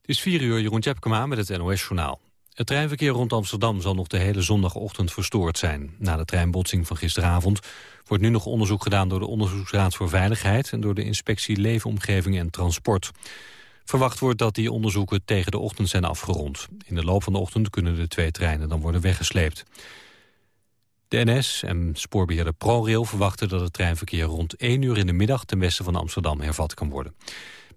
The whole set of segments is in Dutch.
Het is 4 uur, Jeroen Tjepkema met het NOS-journaal. Het treinverkeer rond Amsterdam zal nog de hele zondagochtend verstoord zijn. Na de treinbotsing van gisteravond wordt nu nog onderzoek gedaan... door de Onderzoeksraad voor Veiligheid... en door de Inspectie Leefomgeving en Transport. Verwacht wordt dat die onderzoeken tegen de ochtend zijn afgerond. In de loop van de ochtend kunnen de twee treinen dan worden weggesleept. De NS en spoorbeheerder ProRail verwachten dat het treinverkeer rond 1 uur in de middag ten westen van Amsterdam hervat kan worden.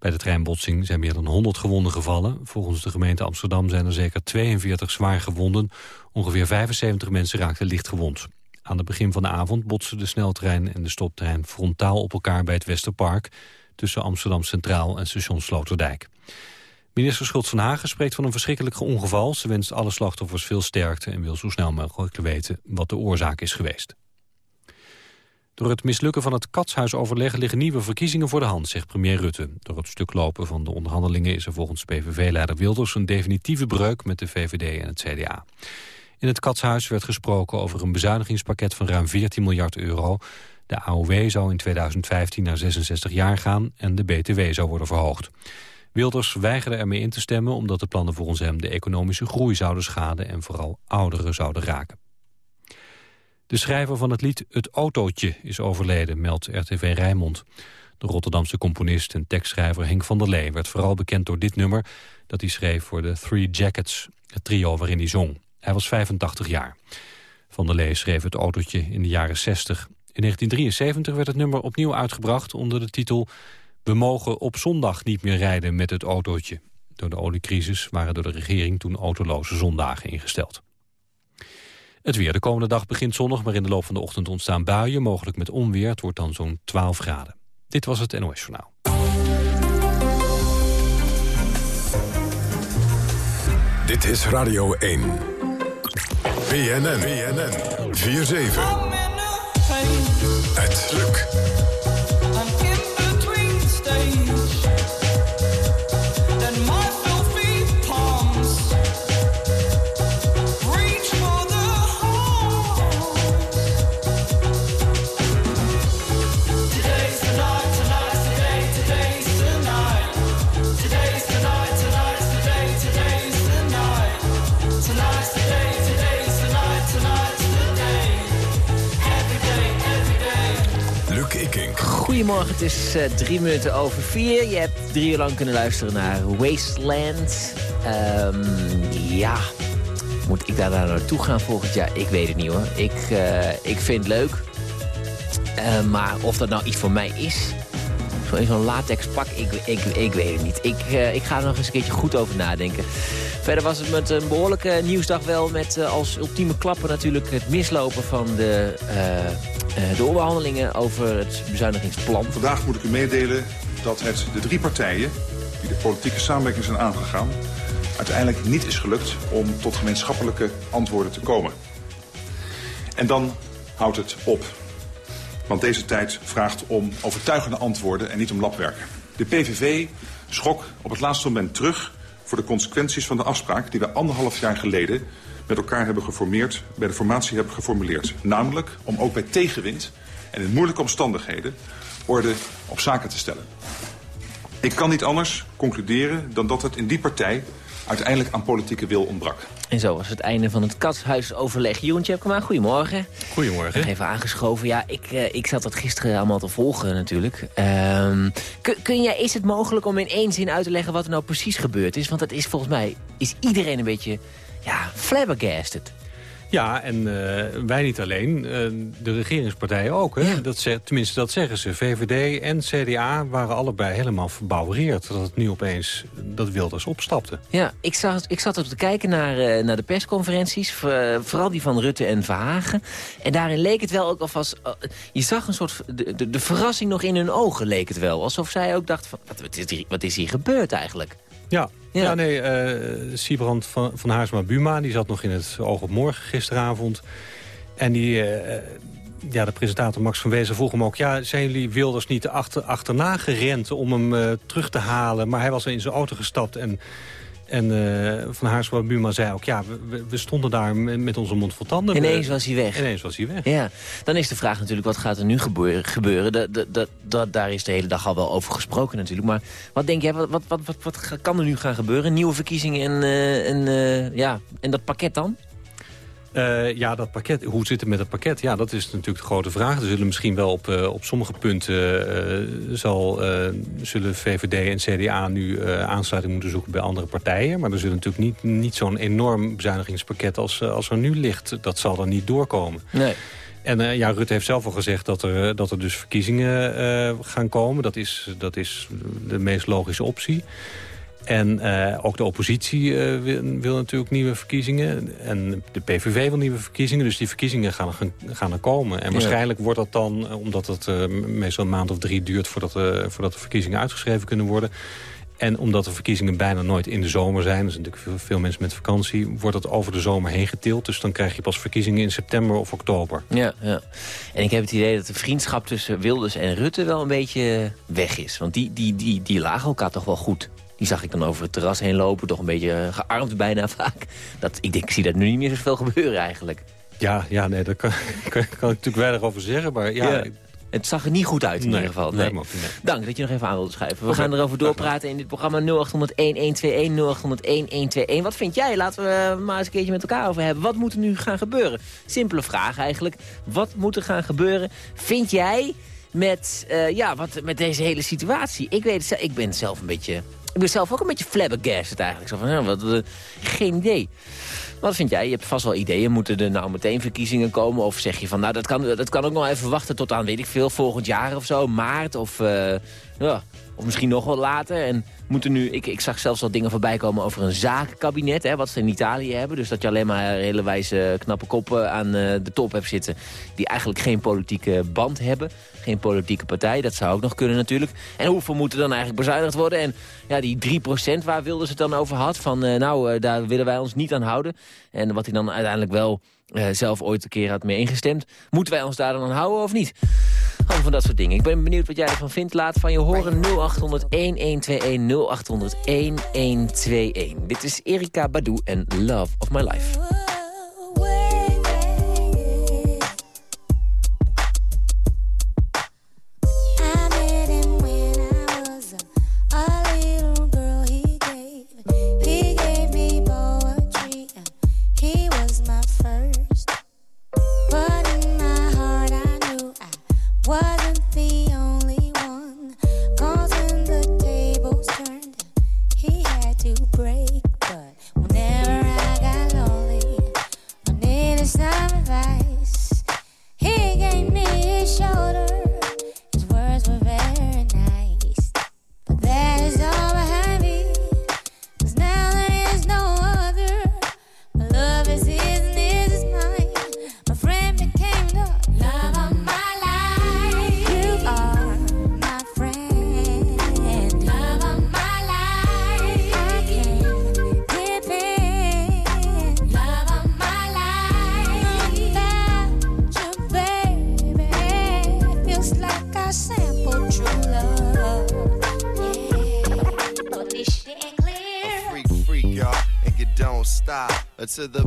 Bij de treinbotsing zijn meer dan 100 gewonden gevallen. Volgens de gemeente Amsterdam zijn er zeker 42 zwaar gewonden. Ongeveer 75 mensen raakten licht gewond. Aan het begin van de avond botsten de sneltrein en de stoptrein frontaal op elkaar bij het Westerpark... tussen Amsterdam Centraal en station Sloterdijk. Minister Schultz van Hagen spreekt van een verschrikkelijk ongeval. Ze wenst alle slachtoffers veel sterkte en wil zo snel mogelijk weten wat de oorzaak is geweest. Door het mislukken van het katshuisoverleg liggen nieuwe verkiezingen voor de hand, zegt premier Rutte. Door het stuk lopen van de onderhandelingen is er volgens PVV-leider Wilders een definitieve breuk met de VVD en het CDA. In het katshuis werd gesproken over een bezuinigingspakket van ruim 14 miljard euro. De AOW zou in 2015 naar 66 jaar gaan en de BTW zou worden verhoogd. Wilders weigerde ermee in te stemmen omdat de plannen volgens hem de economische groei zouden schaden en vooral ouderen zouden raken. De schrijver van het lied Het Autootje is overleden, meldt RTV Rijnmond. De Rotterdamse componist en tekstschrijver Henk van der Lee werd vooral bekend door dit nummer dat hij schreef voor de Three Jackets, het trio waarin hij zong. Hij was 85 jaar. Van der Lee schreef het autootje in de jaren 60. In 1973 werd het nummer opnieuw uitgebracht onder de titel we mogen op zondag niet meer rijden met het autootje. Door de oliecrisis waren door de regering toen autoloze zondagen ingesteld. Het weer de komende dag begint zonnig, maar in de loop van de ochtend ontstaan buien, mogelijk met onweer. Het wordt dan zo'n 12 graden. Dit was het NOS Journaal. Dit is Radio 1. BNN, BNN, 4-7. Het lukt. Goedemorgen, het is uh, drie minuten over vier. Je hebt drie uur lang kunnen luisteren naar Wasteland. Um, ja, moet ik daar nou naartoe gaan volgend jaar? Ik weet het niet hoor. Ik, uh, ik vind het leuk. Uh, maar of dat nou iets voor mij is... Zo'n latex pak, ik, ik, ik weet het niet. Ik, ik ga er nog eens een keertje goed over nadenken. Verder was het met een behoorlijke nieuwsdag wel... met als ultieme klappen natuurlijk het mislopen van de eh, de onderhandelingen over het bezuinigingsplan. Vandaag moet ik u meedelen dat het de drie partijen die de politieke samenwerking zijn aangegaan... uiteindelijk niet is gelukt om tot gemeenschappelijke antwoorden te komen. En dan houdt het op. Want deze tijd vraagt om overtuigende antwoorden en niet om labwerken. De PVV schrok op het laatste moment terug voor de consequenties van de afspraak... die we anderhalf jaar geleden met elkaar hebben geformeerd, bij de formatie hebben geformuleerd. Namelijk om ook bij tegenwind en in moeilijke omstandigheden orde op zaken te stellen. Ik kan niet anders concluderen dan dat het in die partij uiteindelijk aan politieke wil ontbrak. En zo was het einde van het katshuisoverleg. Jeroen Tjepkema, goedemorgen. Goedemorgen. even aangeschoven. Ja, ik, uh, ik zat dat gisteren allemaal te volgen natuurlijk. Um, kun, kun jij, is het mogelijk om in één zin uit te leggen wat er nou precies gebeurd is? Want dat is volgens mij, is iedereen een beetje ja, flabbergasted. Ja, en uh, wij niet alleen, uh, de regeringspartijen ook. Hè? Dat ze, tenminste, dat zeggen ze. VVD en CDA waren allebei helemaal verbouwereerd... dat het nu opeens dat Wilders opstapte. Ja, ik zat, ik zat op te kijken naar, uh, naar de persconferenties. vooral die van Rutte en Verhagen. En daarin leek het wel ook alvast... je zag een soort... De, de, de, verrassing nog in hun ogen leek het wel. Alsof zij ook dacht van, wat, wat, is, hier, wat is hier gebeurd eigenlijk? Ja, ja. nee, uh, Siebrand van, van Haarsma-Buma... die zat nog in het Oog op Morgen gisteravond. En die, uh, ja, de presentator Max van Wezen vroeg hem ook... ja, zijn jullie Wilders niet achter, achterna gerend om hem uh, terug te halen? Maar hij was in zijn auto gestapt en En uh, Van Haarsma Buma zei ook, ja, we, we, stonden daar met onze mond vol tanden. Ineens was hij weg. Ineens was hij weg. Ja, dan is de vraag natuurlijk, wat gaat er nu gebeuren? Dat, dat, dat, daar is de hele dag al wel over gesproken natuurlijk. Maar wat denk jij, wat, wat, wat, wat, kan er nu gaan gebeuren? Nieuwe verkiezingen en, uh, en, uh, ja, en dat pakket dan? Uh, ja, dat pakket. Hoe zit het met het pakket? Ja, dat is natuurlijk de grote vraag. Er zullen misschien wel op, uh, op sommige punten... Uh, zal, zullen VVD en CDA nu aansluiting moeten zoeken bij andere partijen. Maar er zullen natuurlijk niet, niet zo'n enorm bezuinigingspakket als, als er nu ligt. Dat zal er niet doorkomen. Nee. En ja, Rutte heeft zelf al gezegd dat er, dat er dus verkiezingen gaan komen. Dat is, dat is de meest logische optie. En uh, ook de oppositie uh, wil, wil, natuurlijk nieuwe verkiezingen. En de PVV wil nieuwe verkiezingen. Dus die verkiezingen gaan, gaan er komen. En waarschijnlijk wordt dat dan, eh, omdat het uh, meestal een maand of drie duurt... Voordat, voordat de verkiezingen uitgeschreven kunnen worden... En omdat de verkiezingen bijna nooit in de zomer zijn... er zijn natuurlijk veel, veel, mensen met vakantie... wordt dat over de zomer heen getild. Dus dan krijg je pas verkiezingen in september of oktober. Ja, ja. En ik heb het idee dat de vriendschap tussen Wilders en Rutte... wel een beetje weg is. Want die, die, die, die lagen elkaar toch wel goed. Die zag ik dan over het terras heen lopen, toch een beetje gearmd bijna vaak. Dat, ik denk, ik zie dat nu niet meer zoveel gebeuren eigenlijk. Ja, ja nee, daar kan, kan, kan ik natuurlijk weinig over zeggen. Maar ja, Het zag er niet goed uit in ieder geval. Nee. nee. Dank dat je nog even aan wilde schrijven. We gaan erover doorpraten in dit programma 0800-1121, 0800-1121. Wat vind jij? Laten we maar eens een keertje met elkaar over hebben. Wat moet er nu gaan gebeuren? Simpele vraag eigenlijk. Wat moet er gaan gebeuren? Vind jij met, uh, ja, wat, met deze hele situatie? Ik, weet ik ben zelf een beetje ik ben zelf ook een beetje flabbergasted eigenlijk. Zo van, wat, uh, geen idee. Wat vind jij? Je hebt vast wel ideeën. Moeten er nou meteen verkiezingen komen? Of zeg je van, nou, dat kan, dat kan ook nog even wachten tot aan, weet ik veel, volgend jaar of zo. Maart of, uh, ja, of misschien nog wel later. En moeten nu, ik, ik zag zelfs al dingen voorbij komen over een zakenkabinet. Hè, wat ze in Italië hebben. Dus dat je alleen maar hele wijze knappe koppen aan uh, de top hebt zitten. Die eigenlijk geen politieke band hebben. Geen politieke partij. Dat zou ook nog kunnen natuurlijk. En hoeveel moeten dan eigenlijk bezuinigd worden? En ja, die 3% waar wilden ze het dan over had. Van uh, nou, daar willen wij ons niet aan houden. En wat hij dan uiteindelijk wel zelf ooit een keer had mee ingestemd. Moeten wij ons daar dan aan houden of niet? Allemaal van dat soort dingen. Ik ben benieuwd wat jij ervan vindt. Laat van je horen 0800 1121 0800 1121. Dit is Erika Badu en Love of My Life. To the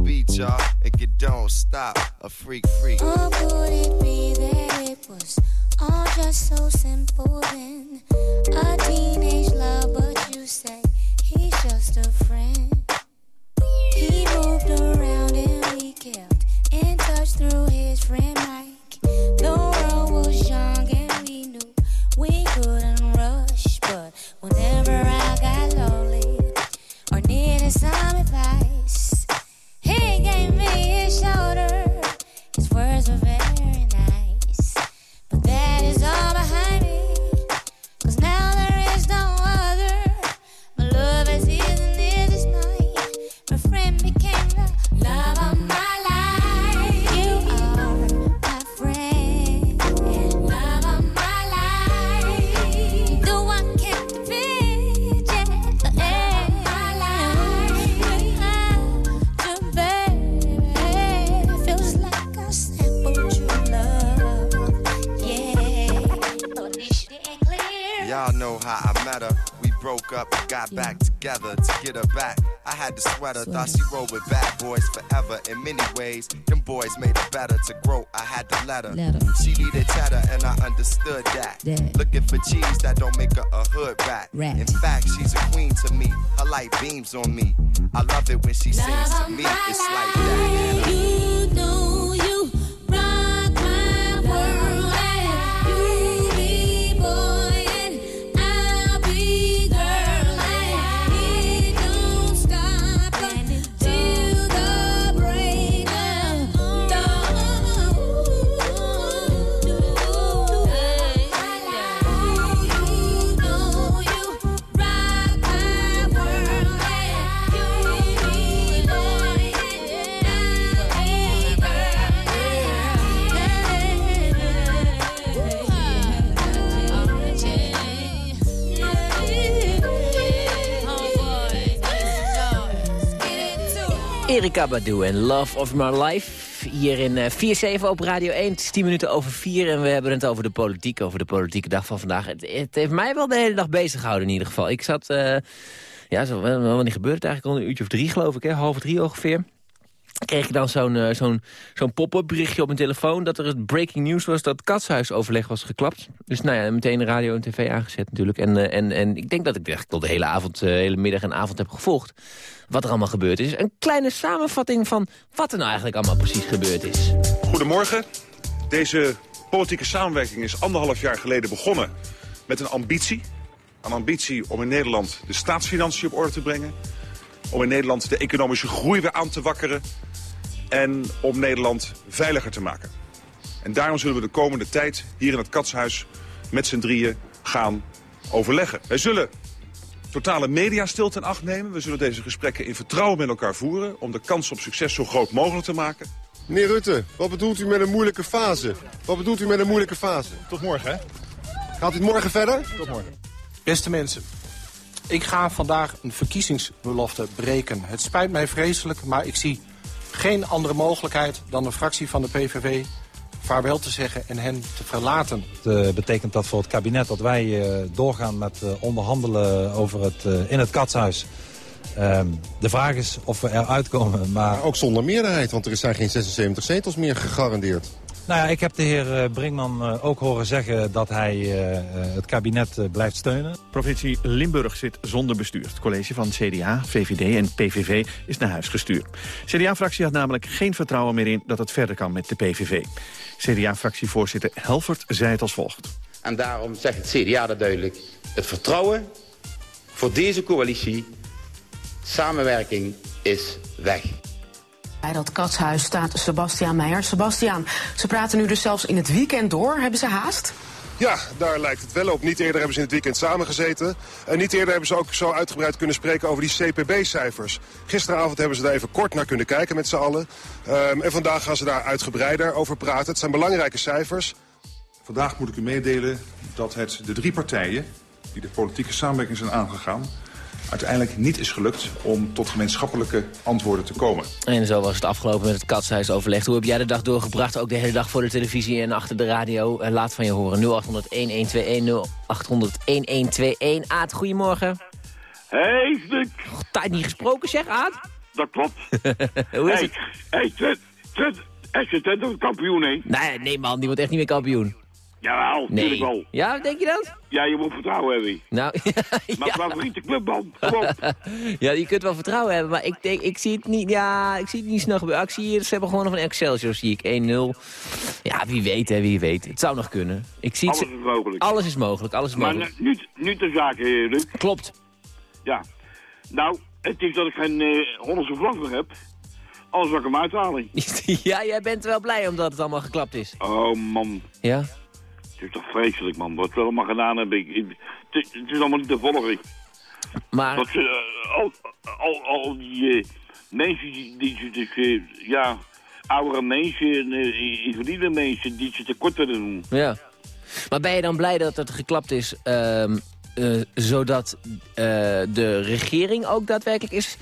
got back together to get her back. I had the sweater, thought she rolled with bad boys forever. In many ways, them boys made her better to grow. I had to let her. Let her. She needed cheddar, and I understood that. That. Looking for cheese that don't make her a hood rat. Rat. In fact, she's a queen to me. Her light beams on me. I love it when she sings to me. It's like that. Erika Badu en Love of My Life. Hier in eh, 4-7 op Radio 1. Het is 10 minuten over 4 en we hebben het over de politiek. Over de politieke dag van vandaag. Het, heeft mij wel de hele dag bezig gehouden in ieder geval. Ik zat... eh, ja, zo, wanneer gebeurt het eigenlijk? Al een uurtje of drie geloof ik, hè? half drie ongeveer. Kreeg ik dan zo'n eh, zo'n zo'n pop-up berichtje op mijn telefoon... dat er het breaking news was dat het katshuisoverleg was geklapt. Dus nou ja, meteen radio en tv aangezet natuurlijk. En, eh, en, en ik denk dat ik tot de hele avond, eh, hele middag en avond heb gevolgd... wat er allemaal gebeurd is. Een kleine samenvatting van wat er nou eigenlijk allemaal precies gebeurd is. Goedemorgen. Deze politieke samenwerking is anderhalf jaar geleden begonnen met een ambitie. Een ambitie om in Nederland de staatsfinanciën op orde te brengen. Om in Nederland de economische groei weer aan te wakkeren. En om Nederland veiliger te maken. En daarom zullen we de komende tijd hier in het Katshuis met z'n drieën gaan overleggen. Wij zullen totale mediastilte in acht nemen. We zullen deze gesprekken in vertrouwen met elkaar voeren... om de kans op succes zo groot mogelijk te maken. Meneer Rutte, wat bedoelt u met een moeilijke fase? Wat bedoelt u met een moeilijke fase? Tot morgen, hè? Gaat u het morgen verder? Tot morgen. Beste mensen, ik ga vandaag een verkiezingsbelofte breken. Het spijt mij vreselijk, maar ik zie geen andere mogelijkheid... dan de fractie van de PVV vaarwel te zeggen en hen te verlaten. Het eh, betekent dat voor het kabinet dat wij eh, doorgaan met eh, onderhandelen over het, eh, in het katshuis. Ehm, de vraag is of we eruit komen, maar... Maar ook zonder meerderheid, want er zijn geen 76 zetels meer gegarandeerd. Nou ja, ik heb de heer eh, Brinkman eh, ook horen zeggen dat hij eh, het kabinet blijft steunen. Provincie Limburg zit zonder bestuur. Het college van CDA, VVD en PVV is naar huis gestuurd. CDA-fractie had namelijk geen vertrouwen meer in dat het verder kan met de PVV. CDA-fractievoorzitter Helvert zei het als volgt. En daarom zegt het CDA dat duidelijk. Het vertrouwen voor deze coalitie, samenwerking, is weg. Bij dat katshuis staat Sebastiaan Meijer. Sebastiaan, ze praten nu dus zelfs in het weekend door. Hebben ze haast? Ja, daar lijkt het wel op. Niet eerder hebben ze in het weekend samengezeten. En niet eerder hebben ze ook zo uitgebreid kunnen spreken over die CPB-cijfers. Gisteravond hebben ze daar even kort naar kunnen kijken met z'n allen. Ehm, en vandaag gaan ze daar uitgebreider over praten. Het zijn belangrijke cijfers. Vandaag moet ik u meedelen dat het de drie partijen die de politieke samenwerking zijn aangegaan... uiteindelijk niet is gelukt om tot gemeenschappelijke antwoorden te komen. En zo was het afgelopen met het katshuisoverleg. Hoe heb jij de dag doorgebracht? Ook de hele dag voor de televisie en achter de radio. Eh, Laat van je horen. 0800-1121, 0800-1121. Aad, goedemorgen. Hey, Stuk. Tijd niet gesproken, zeg Aad. Dat klopt. Hoe is hey, het? Hey, Twent, Twent, wordt kampioen, hè? Nee, nee man, die wordt echt niet meer kampioen. Jawel, natuurlijk wel. Ja, denk je dat? Ja, je moet vertrouwen hebben. Nou, Maar favoriete club, man. Kom op. ja, je kunt wel vertrouwen hebben, maar ik denk, ik zie het niet, ja, ik zie het niet snel gebeuren. Ik zie hier, ze hebben gewoon nog een Excelsior, zie ik, 1-0. Ja, wie weet, hè, wie weet. Het zou nog kunnen. Ik zie het, Alles is mogelijk. Alles is mogelijk, alles is Maar mogelijk. nu, nu ter zake, eh, Luc. Klopt. Ja. Nou, het is dat ik geen eh Hollandse vlag meer heb. Anders zal ik hem uithalen. ja, jij bent wel blij omdat het allemaal geklapt is. Oh, man. Ja? Het is toch vreselijk, man. Wat we allemaal gedaan hebben. Ik, ik- het, het is allemaal niet te volgen. Maar... Dat ze, eh, al, al, al die eh, mensen die, die ze dus, eh, ja, oudere mensen en invalide mensen die ze tekort willen doen. Ja. Maar ben je dan blij dat het geklapt is, ehm, eh, zodat eh, de regering ook daadwerkelijk is?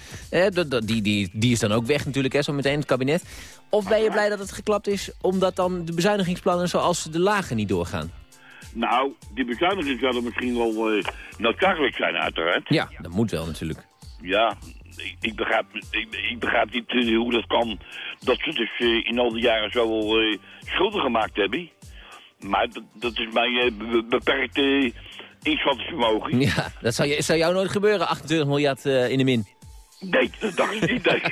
die, die, die is dan ook weg natuurlijk, hè, zo meteen het kabinet. Of ben je blij dat het geklapt is, omdat dan de bezuinigingsplannen zoals de lagen niet doorgaan? Nou, die bezuinigingen zouden misschien wel eh, noodzakelijk zijn, uiteraard. Ja, dat moet wel natuurlijk. Ja, ik, ik begrijp, ik, ik begrijp niet hoe dat kan dat ze dus in al die jaren zoveel eh, schulden gemaakt hebben. Maar dat, dat is mijn be- beperkte inschattingsvermogen. Ja, dat zou, je, zou jou nooit gebeuren, 28 miljard eh, in de min. Nee, dat dacht ik niet.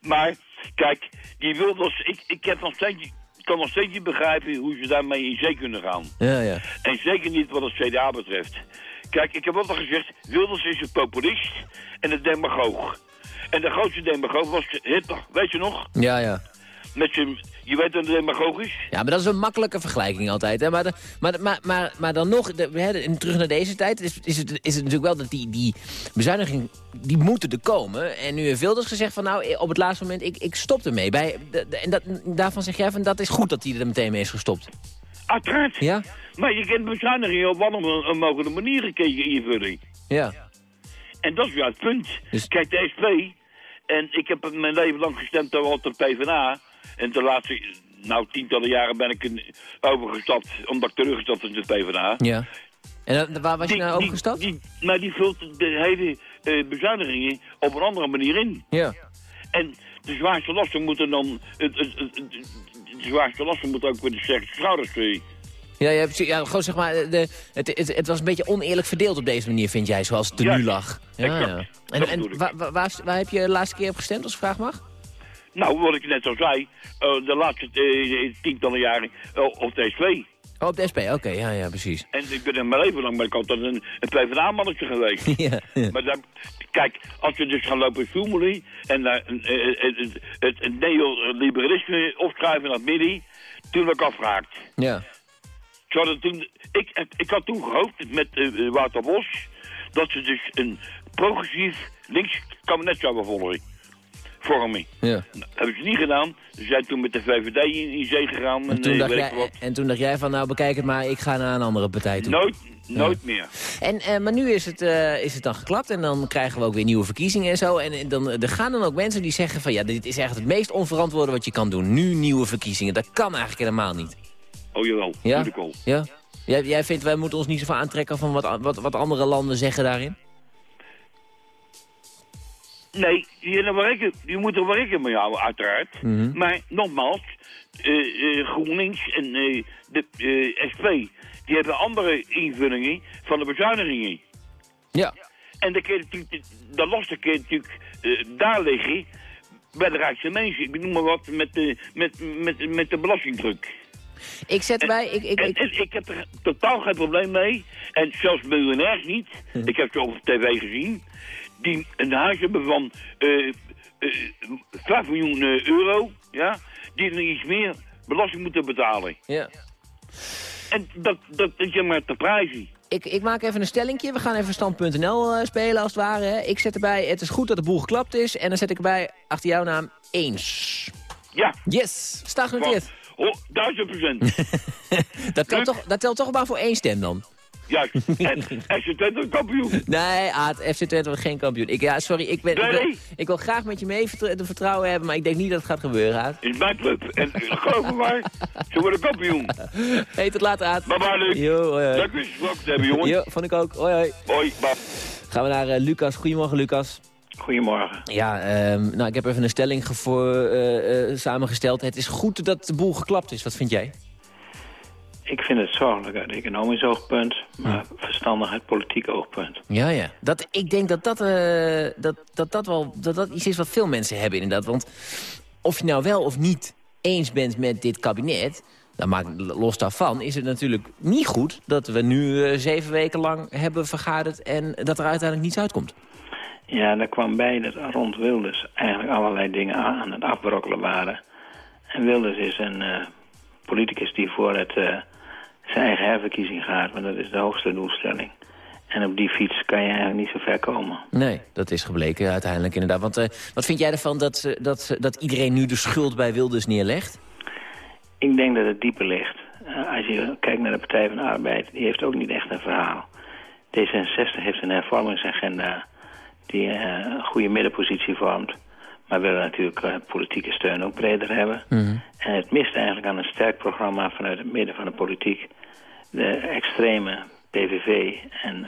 Maar, kijk, die Wilders, ik, ik heb nog steeds, kan nog steeds niet begrijpen hoe ze daarmee in zee kunnen gaan. Ja, ja. En zeker niet wat het CDA betreft. Kijk, ik heb altijd gezegd, Wilders is een populist en een demagoog. En de grootste demagoog was Hitler, weet je nog? Ja, ja. Met je weet wat een demagoog is? Ja, maar dat is een makkelijke vergelijking altijd. Hè? Maar, de- maar, maar, maar, maar dan nog, de, hè, en terug naar deze tijd, is, is, het, is het natuurlijk wel dat die, die bezuiniging, die moeten er komen. En nu heeft Wilders gezegd van nou, op het laatste moment, ik, ik stop ermee. Bij, de- en dat, daarvan zeg jij van, dat is goed dat hij er meteen mee is gestopt. Uiteraard. Ja? Maar je kent bezuinigingen op alle mogelijke manieren kun je invullen. Ja. En dat is juist het punt. Dus- Kijk, de SP, en ik heb mijn leven lang gestemd op de PvdA. En de laatste, nou, tientallen jaren ben ik een, overgestapt, omdat ik teruggestapt was in de PvdA. Ja. En waar was je nou overgestapt? Die, maar die vult de hele eh, bezuinigingen op een andere manier in. Ja. En de zwaarste lasten moeten dan... Het, het, het, het- de zwaarste lasten moeten ook met de sterkste schouders... eh, Ja, ja, precies. ja gewoon zeg maar, de, het, het, het was een beetje oneerlijk verdeeld op deze manier, vind jij, zoals het er Ja, nu lag. Ja, ja. En, en waar, waar, waar, waar heb je de laatste keer op gestemd, als ik vraag mag? Nou, wat ik net al zei, eh, de laatste eh, tientallen jaren eh, op de SP. Oh, op de SP, oké, ja, ja, precies. En ik ben in mijn leven lang ben ik altijd een, een PvdA-mannetje geweest. ja, ja. Maar dan, kijk, als we dus gaan lopen zoemelen en daar eh, eh, het, het, neoliberalisme opschrijven naar het midden, toen ben ik afgehaakt. Ja. Toen, ik, ik had toen gehoopt met eh, Wouter Bos dat ze dus een progressief links kabinet zouden volgen. Vormen. ja. Nou, hebben ze niet gedaan. Ze zijn toen met de VVD in, in zee gegaan. En toen, eh, dacht jij, wat. en toen dacht jij van, nou bekijk het maar, ik ga naar een andere partij toe. Nooit, nooit meer. En, eh, maar nu is het, eh, is het dan geklapt en dan krijgen we ook weer nieuwe verkiezingen en zo. En, en dan, er gaan dan ook mensen die zeggen van, ja, dit is echt het meest onverantwoorde wat je kan doen. Nu nieuwe verkiezingen, dat kan eigenlijk helemaal niet. Oh jawel, Ja? Ja? Jij, jij vindt, wij moeten ons niet zoveel aantrekken van wat, wat, wat andere landen zeggen daarin? Nee, die, hebben werken, die moeten werken met jou, uiteraard. Mhm. Maar nogmaals, eh, eh, GroenLinks en eh, de SP, die hebben andere invullingen van de bezuinigingen. Ja. En de, keer natuurlijk, de lasten kun je natuurlijk daar liggen bij de rijkste mensen. Ik noem maar wat met de, met, met, met de belastingdruk. Ik zet erbij, ik, ik, En, en ik heb er totaal geen probleem mee. En zelfs miljonairs niet. Ik heb ze op tv gezien. Die een huis hebben van eh eh 5 miljoen eh, euro. Ja, die er iets meer belasting moeten betalen. Ja. En dat, dat is je maar te prijzen. Ik, ik maak even een stellingje. We gaan even stand.nl eh, spelen als het ware. Ik zet erbij, het is goed dat de boel geklapt is. En dan zet ik erbij, achter jouw naam, eens. Ja. Yes, staat genoteerd. Duizend procent. Dat telt, toch, dat telt toch maar voor één stem dan? Juist. En FC Twente een kampioen. Nee, Aad, FC Twente wordt geen kampioen. Ik, ja, sorry, ik, ben, ik, wil, Nee. ik wil graag met je mee vertr- de vertrouwen hebben, maar ik denk niet dat het gaat gebeuren, Aad. In mijn club. En geloof me maar, ze worden kampioen. Hey, tot later, Aad. Bye bye, Luc. Jo, hoi, hoi. Leuk eens gesproken te hebben, jongen. Jo, vond ik ook. Hoi, hoi. Hoi, bye. Gaan we naar eh, Lucas. Goedemorgen, Lucas. Goedemorgen. Ja, ehm, nou, ik heb even een stelling gevo- eh, eh, samengesteld. Het is goed dat de boel geklapt is. Wat vind jij? Ik vind het zorgelijk uit economisch oogpunt, maar verstandig uit politiek oogpunt. Ja, ja. Dat, ik denk dat dat, eh, dat, dat, dat wel dat dat iets is wat veel mensen hebben inderdaad. Want of je nou wel of niet eens bent met dit kabinet... dan maakt los daarvan is het natuurlijk niet goed... dat we nu eh, zeven weken lang hebben vergaderd... en dat er uiteindelijk niets uitkomt. Ja, daar kwam bij dat rond Wilders eigenlijk allerlei dingen aan, het afbrokkelen waren. En Wilders is een eh, politicus die voor het, zijn eigen herverkiezing gaat, want dat is de hoogste doelstelling. En op die fiets kan je eigenlijk niet zo ver komen. Nee, dat is gebleken uiteindelijk inderdaad. Want eh, wat vind jij ervan dat, ze- dat, ze- dat iedereen nu de schuld bij Wilders neerlegt? Ik denk dat het dieper ligt. Eh, als je kijkt naar de Partij van de Arbeid, die heeft ook niet echt een verhaal. D66 heeft een hervormingsagenda die eh, een goede middenpositie vormt. Maar willen natuurlijk eh, politieke steun ook breder hebben. En het mist eigenlijk aan een sterk programma vanuit het midden van de politiek. de extreme PVV en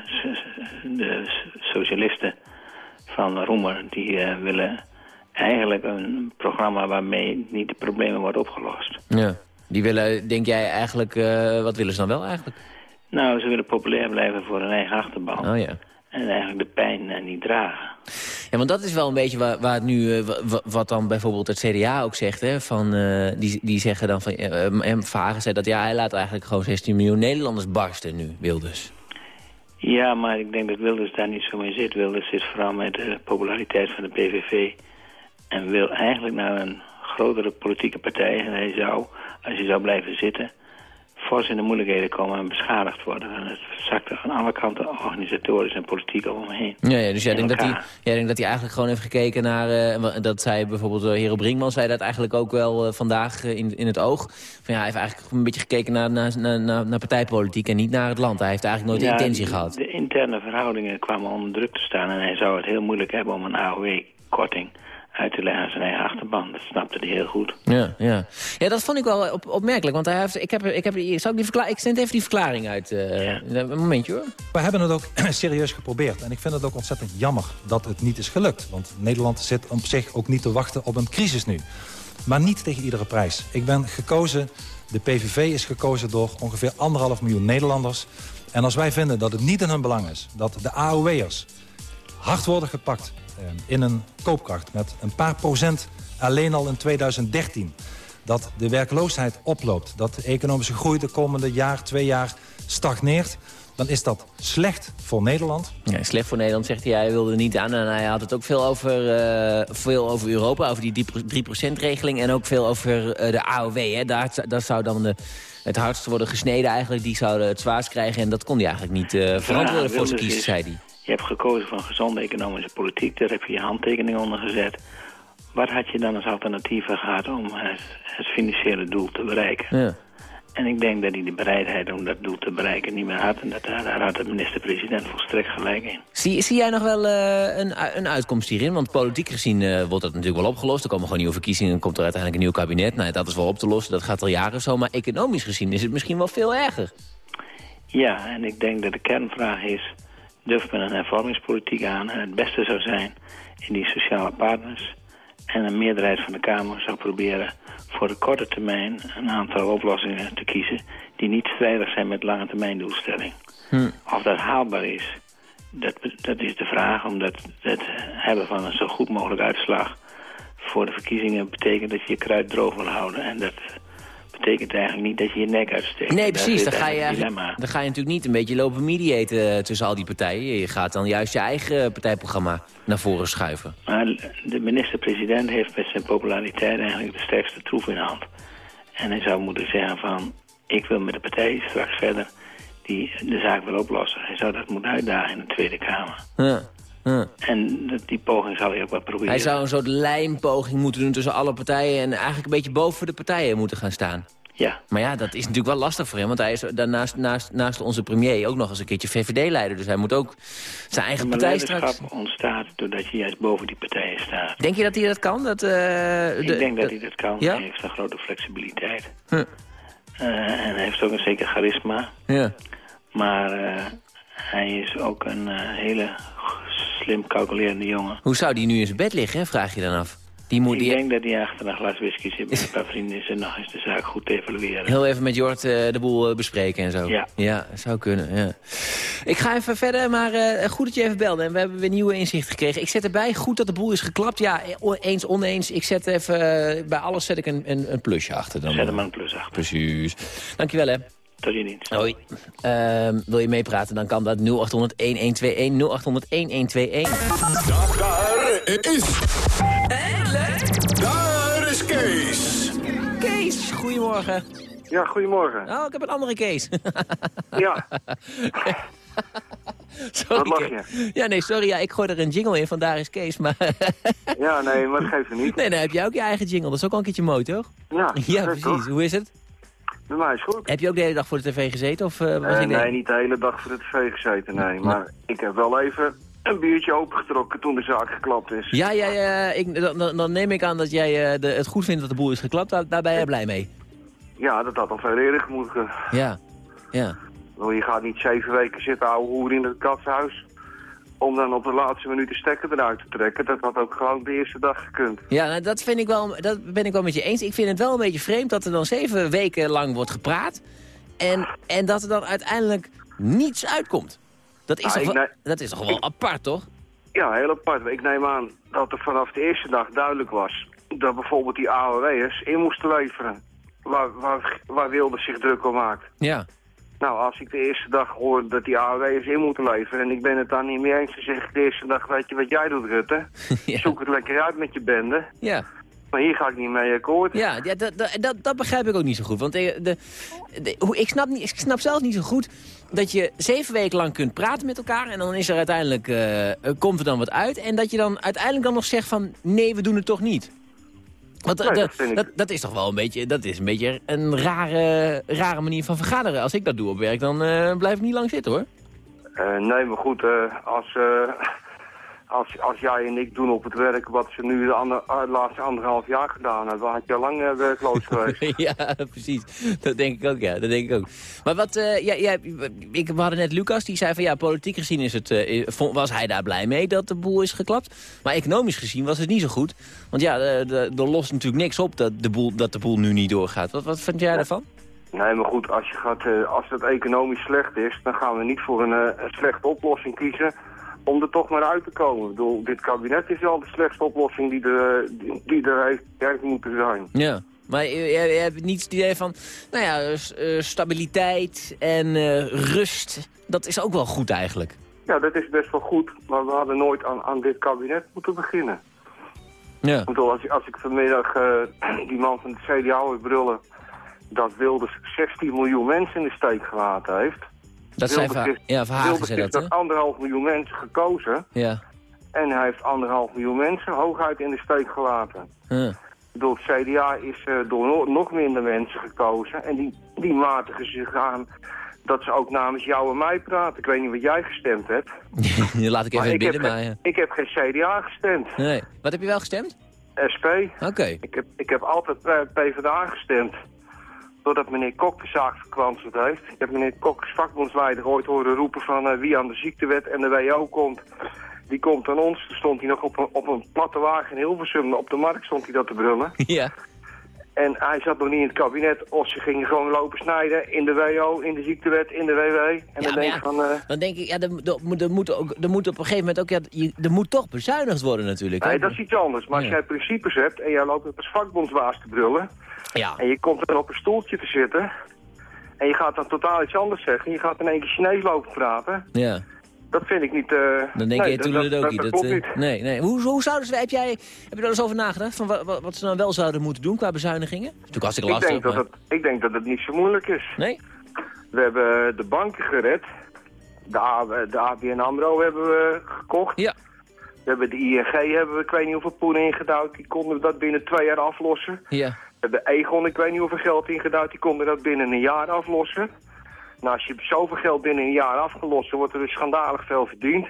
de socialisten van Roemer... die uh, willen eigenlijk een programma waarmee niet de problemen worden opgelost. Ja, die willen, denk jij eigenlijk, uh, wat willen ze dan wel eigenlijk? Nou, ze willen populair blijven voor hun eigen achterban. Oh ja. En eigenlijk de pijn uh, niet dragen. Ja, want dat is wel een beetje waar, waar het nu, uh, wat dan bijvoorbeeld het CDA ook zegt. Hè, van, uh, die, die zeggen dan van, en Vagen zei dat ja, hij laat eigenlijk gewoon 16 miljoen Nederlanders barsten nu, Wilders. Ja, maar ik denk dat Wilders daar niet zo mee zit. Wilders zit vooral met de populariteit van de PVV. En wil eigenlijk naar een grotere politieke partij. En hij zou, als hij zou blijven zitten, fors in de moeilijkheden komen en beschadigd worden. En het zakt er aan alle kanten organisatorisch en politiek om hem heen. Ja, ja dus jij denkt, dat hij, jij denkt dat hij eigenlijk gewoon heeft gekeken naar... Uh, dat zei bijvoorbeeld uh, Hero Brinkman, zei dat eigenlijk ook wel uh, vandaag in, in het oog. Van, ja, hij heeft eigenlijk een beetje gekeken naar, naar, naar, naar partijpolitiek en niet naar het land. Hij heeft eigenlijk nooit ja, de intentie gehad. De interne verhoudingen kwamen onder druk te staan en hij zou het heel moeilijk hebben om een AOW-korting uit te leggen aan zijn eigen achterban. Dat snapte hij heel goed. Ja, ja. ja dat vond ik wel op, opmerkelijk. Want hij heeft, ik, heb, ik, heb, zal ik, die verklaring, ik zend even die verklaring uit. Uh, ja. Een momentje hoor. We hebben het ook serieus geprobeerd. En ik vind het ook ontzettend jammer dat het niet is gelukt. Want Nederland zit op zich ook niet te wachten op een crisis nu. Maar niet tegen iedere prijs. Ik ben gekozen, de PVV is gekozen door ongeveer anderhalf miljoen Nederlanders. En als wij vinden dat het niet in hun belang is... dat de AOW'ers hard worden gepakt in een koopkracht met een paar procent alleen al in 2013. Dat de werkloosheid oploopt, dat de economische groei de komende jaar, twee jaar stagneert dan is dat slecht voor Nederland. Ja, slecht voor Nederland, zegt hij. Hij wilde niet aan. En hij had het ook veel over, uh, veel over Europa, over die 3%-regeling... en ook veel over uh, de AOW. Hè. Daar, daar zou dan de, het hardst worden gesneden eigenlijk. Die zouden het zwaarst krijgen. En dat kon hij eigenlijk niet uh, verantwoorden voor zijn kiezers, zei hij. Je hebt gekozen voor een gezonde economische politiek. Daar heb je je handtekening onder gezet. Wat had je dan als alternatieven gehad om het, het financiële doel te bereiken? Ja. En ik denk dat hij de bereidheid om dat doel te bereiken niet meer had. En dat, daar had de minister-president volstrekt gelijk in. Zie, zie jij nog wel uh, een, een uitkomst hierin? Want politiek gezien uh, wordt dat natuurlijk wel opgelost. Er komen gewoon nieuwe verkiezingen en komt er uiteindelijk een nieuw kabinet. Nou, dat is wel op te lossen. Dat gaat al jaren zo. Maar economisch gezien is het misschien wel veel erger. Ja, en ik denk dat de kernvraag is... durft men een hervormingspolitiek aan? En het beste zou zijn in die sociale partners... en een meerderheid van de Kamer zou proberen voor de korte termijn een aantal oplossingen te kiezen... die niet strijdig zijn met lange termijn doelstelling. Hm. Of dat haalbaar is, dat, dat is de vraag. Omdat het hebben van een zo goed mogelijk uitslag voor de verkiezingen... betekent dat je je kruid droog wil houden. En dat betekent eigenlijk niet dat je je nek uitsteekt. Nee, precies. Dan ga, je dan ga je natuurlijk niet een beetje lopen mediaten tussen al die partijen. Je gaat dan juist je eigen partijprogramma naar voren schuiven. Maar de minister-president heeft met zijn populariteit eigenlijk de sterkste troef in de hand. En hij zou moeten zeggen van, ik wil met de partij straks verder die de zaak wil oplossen. Hij zou dat moeten uitdagen in de Tweede Kamer. Ja. En die poging zal hij ook wel proberen. Hij zou een soort lijmpoging moeten doen tussen alle partijen... en eigenlijk een beetje boven de partijen moeten gaan staan. Ja. Maar ja, dat is natuurlijk wel lastig voor hem. Want hij is daarnaast naast, naast onze premier ook nog eens een keertje VVD-leider. Dus hij moet ook zijn eigen maar partij straks... ontstaat doordat je juist boven die partijen staat. Denk je dat hij dat kan? Dat, uh, Ik de, denk dat hij dat kan. Ja? Hij heeft een grote flexibiliteit. Huh. Uh, en hij heeft ook een zeker charisma. Ja. Maar uh, hij is ook een hele slim calculerende jongen. Hoe zou die nu in zijn bed liggen, vraag je dan af? Die moet, ik die... denk dat hij achter een glas whisky zit met een paar vrienden... en nog eens de zaak goed te evalueren. Heel even met Jort uh, de boel uh, bespreken en zo. Ja. Ja, zou kunnen, ja. Ik ga even verder, maar uh, goed dat je even belde. En we hebben weer nieuwe inzichten gekregen. Ik zet erbij, goed dat de boel is geklapt. Ja, eens, oneens. Ik zet even, bij alles zet ik een, een, een plusje achter. Dan. Zet maar een plus achter. Precies. Dankjewel, hè. Tot je dienst. Hoi. Uh, wil je meepraten, dan kan dat 0800-1121, 0800-1121. Daar is... Daar is Kees. Kees, goedemorgen. Ja, goedemorgen. Oh, ik heb een andere Kees. ja. Sorry, Wat lach je? Ja, nee, sorry. Ja, ik gooi er een jingle in, vandaar is Kees. Maar ja, nee, maar dat geeft er niet. Nee, dan heb jij ook je eigen jingle. Dat is ook al een keertje mooi, toch? Ja, ja precies. Toch? Hoe is het? Bij mij is goed. Heb je ook de hele dag voor de tv gezeten? Of, uh, was uh, ik nee, niet de hele dag voor de tv gezeten, nee. Maar ik heb wel even een biertje opengetrokken toen de zaak geklapt is. Ja, ja, ja ik, dan, dan, neem ik aan dat jij uh, de, het goed vindt dat de boel is geklapt. Daar, daar ben je blij mee? Ja, dat had al veel eerder moeten. Ja, ja. Je gaat niet zeven weken zitten ouwe hoer in het katshuis... om dan op de laatste minuut de stekker eruit te trekken. Dat had ook gewoon de eerste dag gekund. Ja, nou, dat, vind ik wel, dat ben ik wel met je eens. Ik vind het wel een beetje vreemd dat er dan zeven weken lang wordt gepraat... en, en dat er dan uiteindelijk niets uitkomt. Dat is, Nou, toch, wel, dat is toch wel apart, toch? Ja, heel apart. Ik neem aan dat er vanaf de eerste dag duidelijk was... dat bijvoorbeeld die AOW'ers in moesten leveren... Waar, waar, waar Wilders zich druk om maakt. Ja. Nou, als ik de eerste dag hoor dat die AOW'ers in moeten leveren... en ik ben het daar niet mee eens, dan zeg ik de eerste dag... weet je wat jij doet, Rutte? Zoek het lekker uit met je bende. Ja. Maar hier ga ik niet mee akkoord. Ja, ja dat, dat, dat, begrijp ik ook niet zo goed. Want de, de, de- hoe, ik, snap niet, ik snap zelf niet zo goed dat je zeven weken lang kunt praten met elkaar... en dan is er uiteindelijk, eh, eh, komt er dan wat uit... en dat je dan uiteindelijk dan nog zegt van... nee, we doen het toch niet. Want, eh, Nee, dat, dat vind ik- dat, dat is toch wel een beetje, dat is een, beetje een rare, rare manier van vergaderen. Als ik dat doe op werk, dan eh, blijf ik niet lang zitten, hoor. Eh, nee, maar goed, als, als, als jij en ik doen op het werk wat ze nu de, ander, eh, de laatste anderhalf jaar gedaan hebben, had je al lang eh, werkloos geweest. ja, precies. Dat denk ik ook, ja. Dat denk ik ook. Maar wat, eh, ja, ja, ik, we hadden net Lucas, die zei van ja, politiek gezien is het, was hij daar blij mee dat de boel is geklapt. Maar economisch gezien was het niet zo goed. Want ja, er lost natuurlijk niks op dat de boel, dat de boel nu niet doorgaat. Wat, wat vind jij daarvan? Nee, maar goed, als, je gaat, als het economisch slecht is, dan gaan we niet voor een, een slechte oplossing kiezen om er toch maar uit te komen. Ik bedoel, dit kabinet is wel de slechtste oplossing die er, die, die er heeft, heeft moeten zijn. Ja. Maar je, hebt niet het idee van, nou ja, eh, stabiliteit en eh, rust. Dat is ook wel goed eigenlijk. Ja, dat is best wel goed, maar we hadden nooit aan, aan dit kabinet moeten beginnen. Ja. Ik bedoel, als, ik- als ik vanmiddag eh, die man van het CDA hoor brullen dat Wilders 16 miljoen mensen in de steek gelaten heeft. Dat Wilders Ver- heeft- ja, Verhagen zei dat, hè? door anderhalf miljoen mensen gekozen. Ja. En hij heeft anderhalf miljoen mensen hooguit in de steek gelaten. Huh. Ik bedoel, het CDA is eh, door no- nog minder mensen gekozen. En die, die matigen zich aan dat ze ook namens jou en mij praten. Ik weet niet wat jij gestemd hebt. Laat ik even Maar ik, heb, bidden, maar ja. ik heb geen CDA gestemd. Nee. Wat heb je wel gestemd? SP. Oké. Ik, heb, ik heb altijd eh, PvdA gestemd. Doordat meneer Kok de zaak verkwanseld heeft. Ik heb meneer Kok als vakbondsleider ooit horen roepen van eh, wie aan de ziektewet en de WO komt. Die komt aan ons. Toen stond hij nog op een, op een platte wagen in Hilversum. Op de markt stond hij dat te brullen. Ja. En hij zat nog niet in het kabinet. Of ze gingen gewoon lopen snijden in de WO, in de ziektewet, in de WW. En Ja, dan denk ja, ik van... eh, Dan denk ik, ja, er, er, moet- ook, er moet op een gegeven moment ook, ja, je, er moet toch bezuinigd worden natuurlijk. hè? Nee, dat is iets anders. Maar als Ja. jij principes hebt en jij loopt op als vakbondsbaas te brullen... Ja. en je komt er op een stoeltje te zitten... en je gaat dan totaal iets anders zeggen... je gaat in één keer Chinees lopen praten... Ja. dat vind ik niet... eh Dan denk nee, je, toen dat, eh, nee, nee. Hoe, hoe zouden ze, heb, jij, heb je daar eens over nagedacht? Van wat, wat, ze dan wel zouden moeten doen qua bezuinigingen? Natuurlijk hartstikke Ik lastig. denk, dat het, ik denk dat het niet zo moeilijk is. Nee? We hebben de banken gered. De, de ABN AMRO hebben we gekocht. Ja. We hebben de ING, hebben we ik weet niet hoeveel poen ingedouwd. Die konden dat binnen twee jaar aflossen. Ja. We hebben Egon, ik weet niet hoeveel geld ingedouwd. Die konden dat binnen een jaar aflossen. Nou, als je zoveel geld binnen een jaar afgelost, dan wordt er dus schandalig veel verdiend.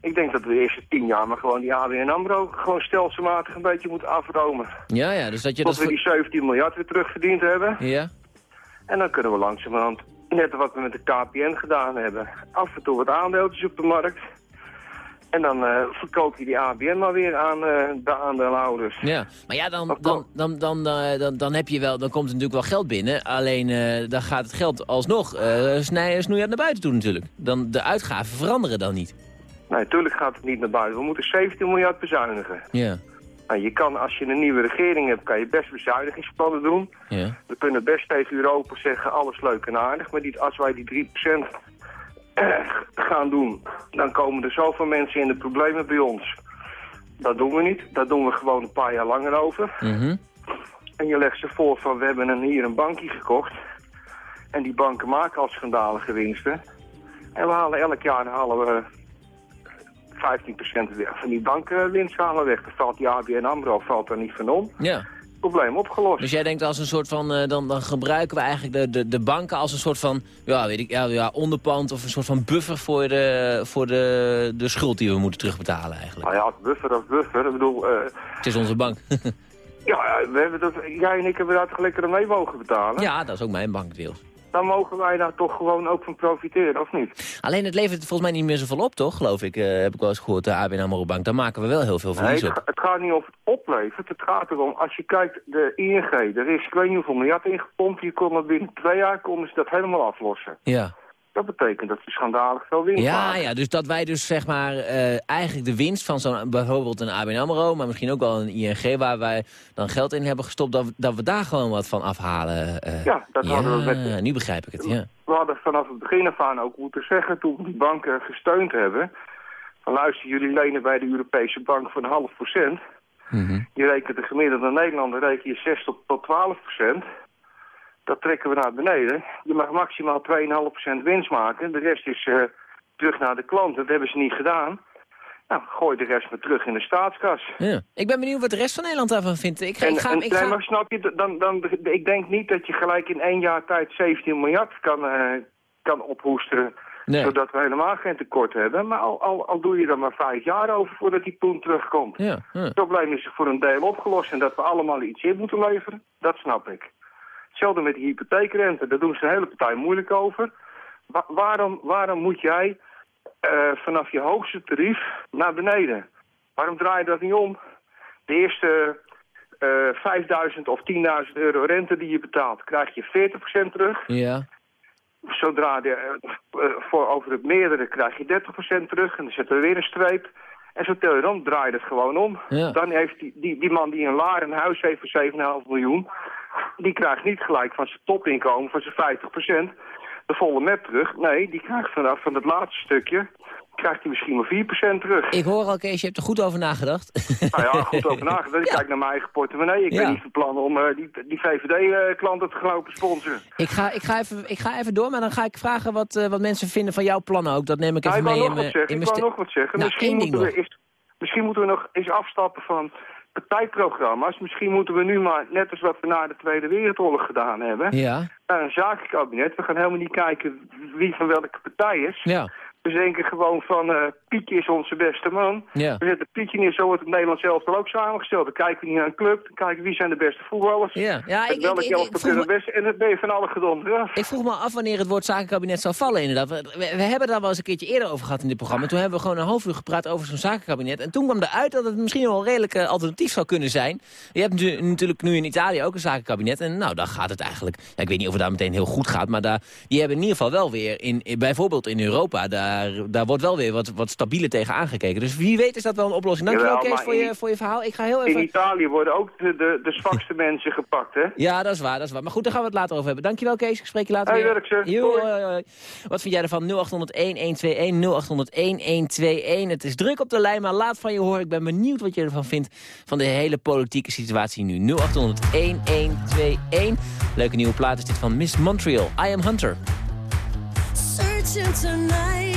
Ik denk dat we de eerste tien jaar maar gewoon die ABN AMRO gewoon stelselmatig een beetje moeten afromen. Ja, ja, dus dat je Tot dat... we die 17 miljard weer terugverdiend hebben. Ja? En dan kunnen we langzamerhand, net wat we met de KPN gedaan hebben, af en toe wat aandeeltjes op de markt. En dan eh, verkoop je die ABN maar weer aan eh, de aandeelhouders. Ja, maar ja, dan, dan, dan, dan, eh, dan, dan, heb je wel, dan komt er natuurlijk wel geld binnen. Alleen dan gaat het geld alsnog eh snij, snoeien naar buiten toe natuurlijk. Dan, de uitgaven veranderen dan niet. Nee, natuurlijk gaat het niet naar buiten. We moeten 17 miljard bezuinigen. Ja, Nou, je kan, als je een nieuwe regering hebt, kan je best bezuinigingsplannen doen. ja. We kunnen best tegen Europa zeggen, alles leuk en aardig. Maar die, als wij die 3% gaan doen, dan komen er zoveel mensen in de problemen bij ons. Dat doen we niet. Daar doen we gewoon een paar jaar langer over. Mhm. En je legt ze voor van, we hebben een, hier een bankje gekocht. En die banken maken al schandalige winsten. En we halen elk jaar halen we 15% weg van die bankenwinst halen we weg. Dan valt die ABN AMRO valt er niet van om. ja. Probleem opgelost. Dus jij denkt als een soort van, eh, dan, dan gebruiken we eigenlijk de, de, de banken als een soort van, ja, weet ik, ja, ja, onderpand of een soort van buffer voor de, voor de, de schuld die we moeten terugbetalen eigenlijk. Nou ja, als buffer als buffer. Ik bedoel, eh, Het is onze bank. ja, we hebben dat, jij en ik hebben daar toch lekker mee mogen betalen? ja, dat is ook mijn bank deels. Dan mogen wij daar toch gewoon ook van profiteren, of niet? Alleen het levert volgens mij niet meer zoveel op, toch? Geloof ik, eh, heb ik wel eens gehoord, de ABN AMRO Bank. Daar maken we wel heel veel Nee, verlies het, op. het gaat niet of het oplevert. Het gaat erom, als je kijkt, de ING, er is ik weet niet hoeveel miljard ingepompt. Je kon er binnen twee jaar konden ze dat helemaal aflossen. Ja. Dat betekent dat ze schandalig veel winst Ja, maken. ja, dus dat wij dus zeg maar eh, eigenlijk de winst van zo'n bijvoorbeeld een ABN AMRO, maar misschien ook wel een ING waar wij dan geld in hebben gestopt, dat we, dat we daar gewoon wat van afhalen. eh. Ja, dat hadden we met- nu begrijp ik het, ja. We hadden vanaf het begin af aan ook moeten zeggen, toen we die banken gesteund hebben... van luister, jullie lenen bij de Europese bank voor een half procent. Je rekent de gemiddelde Nederlander reken je 6 tot, tot 12 procent. Dat trekken we naar beneden. Je mag maximaal 2,5 procent winst maken. De rest is eh, terug naar de klant. Dat hebben ze niet gedaan. Nou, gooi de rest maar terug in de staatskas. ja. Ik ben benieuwd wat de rest van Nederland daarvan vindt. Ik ga, En, ik ga, en- ik ga- maar snap je, dan, dan, ik denk niet dat je gelijk in één jaar tijd 17 miljard kan, eh, kan ophoesten. Nee. Zodat we helemaal geen tekort hebben. Maar al, al, al doe je er maar vijf jaar over voordat die poen terugkomt. Ja, ja. Het probleem is voor een deel opgelost. En dat we allemaal iets in moeten leveren, dat snap ik. Hetzelfde met die hypotheekrente. Daar doen ze de hele partij moeilijk over. Wa- waarom, waarom moet jij eh, vanaf je hoogste tarief naar beneden? Waarom draai je dat niet om? De eerste eh 5000 of 10.000 euro rente die je betaalt, krijg je 40% terug. Ja. Zodra de, eh, eh, voor over het meerdere krijg je 30% terug en dan zetten we weer een streep. En zo tel je dan, draai je het gewoon om. Ja. Dan heeft die, die, die man die een laar een huis heeft voor 7,5 miljoen... die krijgt niet gelijk van zijn topinkomen van zijn 50% de volle map terug. Nee, die krijgt vanaf van het laatste stukje... krijgt hij misschien maar 4% terug. Ik hoor al, Kees, je hebt er goed over nagedacht. Nou ja, goed over nagedacht. Ik kijk naar mijn eigen portemonnee. Ik Ja. ben niet van plan om eh, die, die VVD-klanten te gaan lopen sponsoren. Ik ga, ik, ga even, ik ga even door, maar dan ga ik vragen wat, eh, wat mensen vinden van jouw plannen ook. Dat neem ik Nou, even ik wou mee nog in wat mijn zeggen. in Ik wou nog wat zeggen. Nou, misschien, moeten we misschien moeten we nog eens afstappen van partijprogramma's. Misschien moeten we nu maar, net als wat we na de Tweede Wereldoorlog gedaan hebben... Ja, naar een zakenkabinet. We gaan helemaal niet kijken wie van welke partij is. ja, We denken gewoon van eh, Pietje is onze beste man. ja. We zetten Pietje neer, zo wordt het Nederlands elftal ook samengesteld. Dan kijken we niet naar een club, dan kijken wie zijn de beste voetballers. Ja, ja ik, welk elftal kunnen best. En dan ben je van alle gedonder ik vroeg me af wanneer het woord zakenkabinet zou vallen inderdaad. We, hebben daar wel eens een keertje eerder over gehad in dit programma. Toen hebben we gewoon een half uur gepraat over zo'n zakenkabinet. En toen kwam eruit dat het misschien wel een redelijk eh, alternatief zou kunnen zijn. Je hebt nu- natuurlijk nu in Italië ook een zakenkabinet. En nou, daar gaat het eigenlijk... Ja, ik weet niet of het daar meteen heel goed gaat. Maar daar, die hebben in ieder geval wel weer, in, in- bijvoorbeeld in Europa... Daar, daar wordt wel weer wat, wat stabieler tegen aangekeken. Dus wie weet is dat wel een oplossing. Dankjewel Jawel, Kees voor je, in- voor je verhaal. Ik ga heel In even... Italië worden ook de, de, de zwakste mensen gepakt, hè? Ja, dat is waar, dat is waar. Maar goed, daar gaan we het later over hebben. Dankjewel Kees, ik spreek je later Hey, weer. werk ze. Hoi, hoi. Wat vind jij ervan? 0800-1121, 0800-1121. Het is druk op de lijn, maar laat van je horen. Ik ben benieuwd wat je ervan vindt van de hele politieke situatie nu. 0800-1121. Leuke nieuwe plaat is dit van Miss Montreal. I Am Hunter. searching tonight.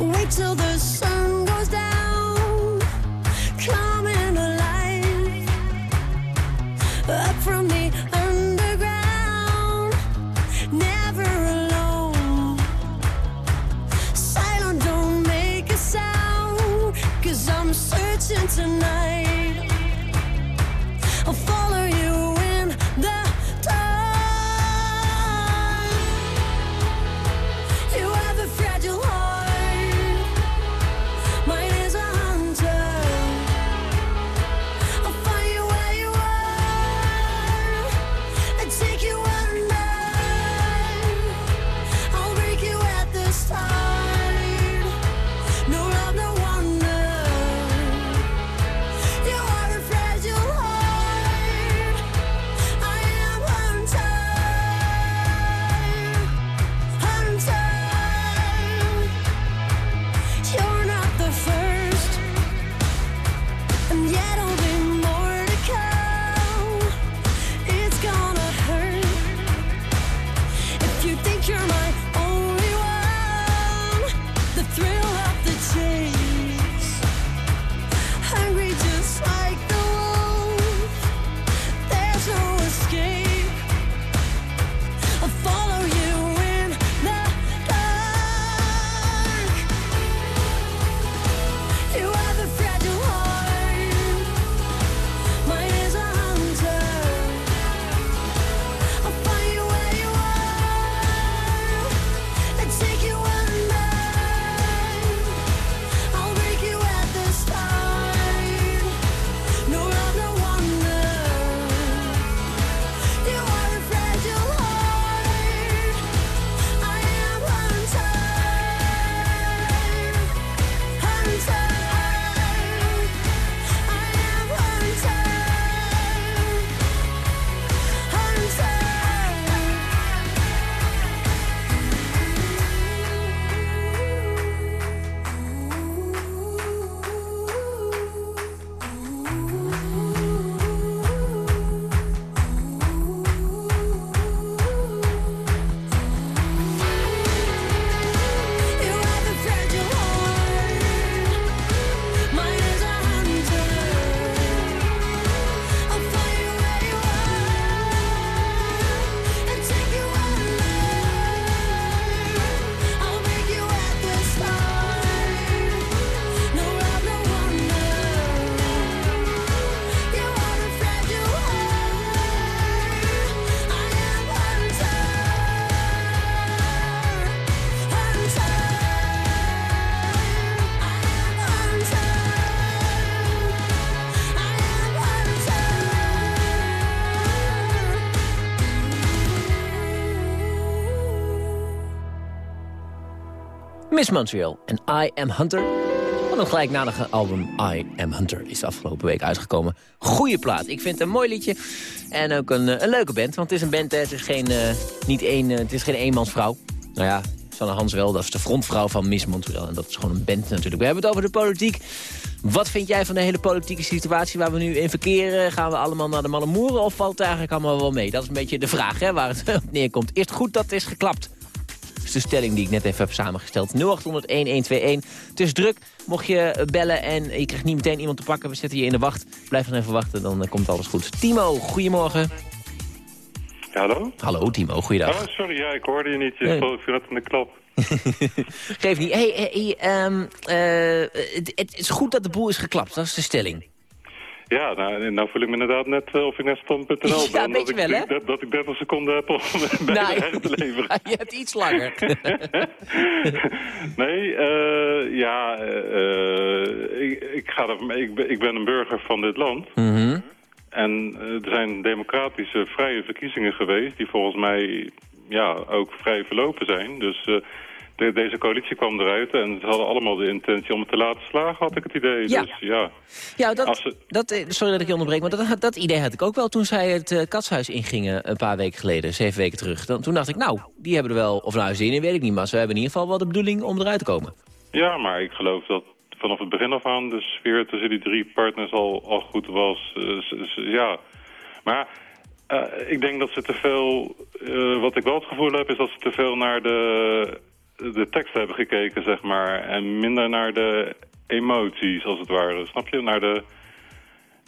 Wait till the sun goes down. Coming alive. Up from the underground. Never alone. Silent, don't make a sound. Cause I'm searching tonight. I'll follow Montreal en I Am Hunter. Van het gelijknamige album I Am Hunter is afgelopen week uitgekomen. Goeie plaat. Ik vind het een mooi liedje. En ook een, eh, een leuke band. Want het is een band, het is geen, eh, niet één, eh, het is geen eenmansvrouw. Nou ja, Sanne Hans wel, dat is de frontvrouw van Miss Montreal. En dat is gewoon een band natuurlijk. We hebben het over de politiek. Wat vind jij van de hele politieke situatie waar we nu in verkeren? Gaan we allemaal naar de Mallemoeren of valt het eigenlijk allemaal wel mee? Dat is een beetje de vraag hè, waar het op neerkomt. Eerst goed dat het is geklapt. Is de stelling die ik net even heb samengesteld. 0800-1121. Het is druk. Mocht je bellen en je krijgt niet meteen iemand te pakken... we zetten je in de wacht. Blijf dan even wachten, dan eh, komt alles goed. Timo, goedemorgen. Hallo? Hallo Timo, goeiedag. Oh, sorry, ja, ik hoorde je niet. Je Nee. stond net de klap. Geef niet. Hey, ehm, eh, het, het is goed dat de boel is geklapt, dat is de stelling. Ja, nou, nou voel ik me inderdaad net eh, of ik net stand.nl ben. Ja, dat ik, wel, hè? Dat, dat ik 30 seconden heb om bij Nou, te leveren. je hebt iets langer. nee, eh, ja, eh, ik, ik, ga er, ik, ben, ik ben een burger van dit land. Mhm. En er zijn democratische, vrije verkiezingen geweest... die volgens mij ja, ook vrij verlopen zijn. Dus de- deze coalitie kwam eruit en ze hadden allemaal de intentie om het te laten slagen, had ik het idee. Ja. Dus ja, Ja, dat, ze- dat, eh, sorry dat ik je onderbreek, maar dat, dat idee had ik ook wel toen zij het eh, katshuis ingingen een paar weken geleden, zeven weken terug. Dan, toen dacht ik, nou, die hebben er wel, of nou zin in, weet ik niet, maar ze hebben in ieder geval wel de bedoeling om eruit te komen. ja, maar ik geloof dat vanaf het begin af aan de sfeer tussen die drie partners al, al goed was. Eh, ja, maar ik denk dat ze te veel, wat ik wel het gevoel heb, is dat ze te veel naar de, de tekst hebben gekeken, zeg maar. En minder naar de emoties, als het ware. Snap je? Naar de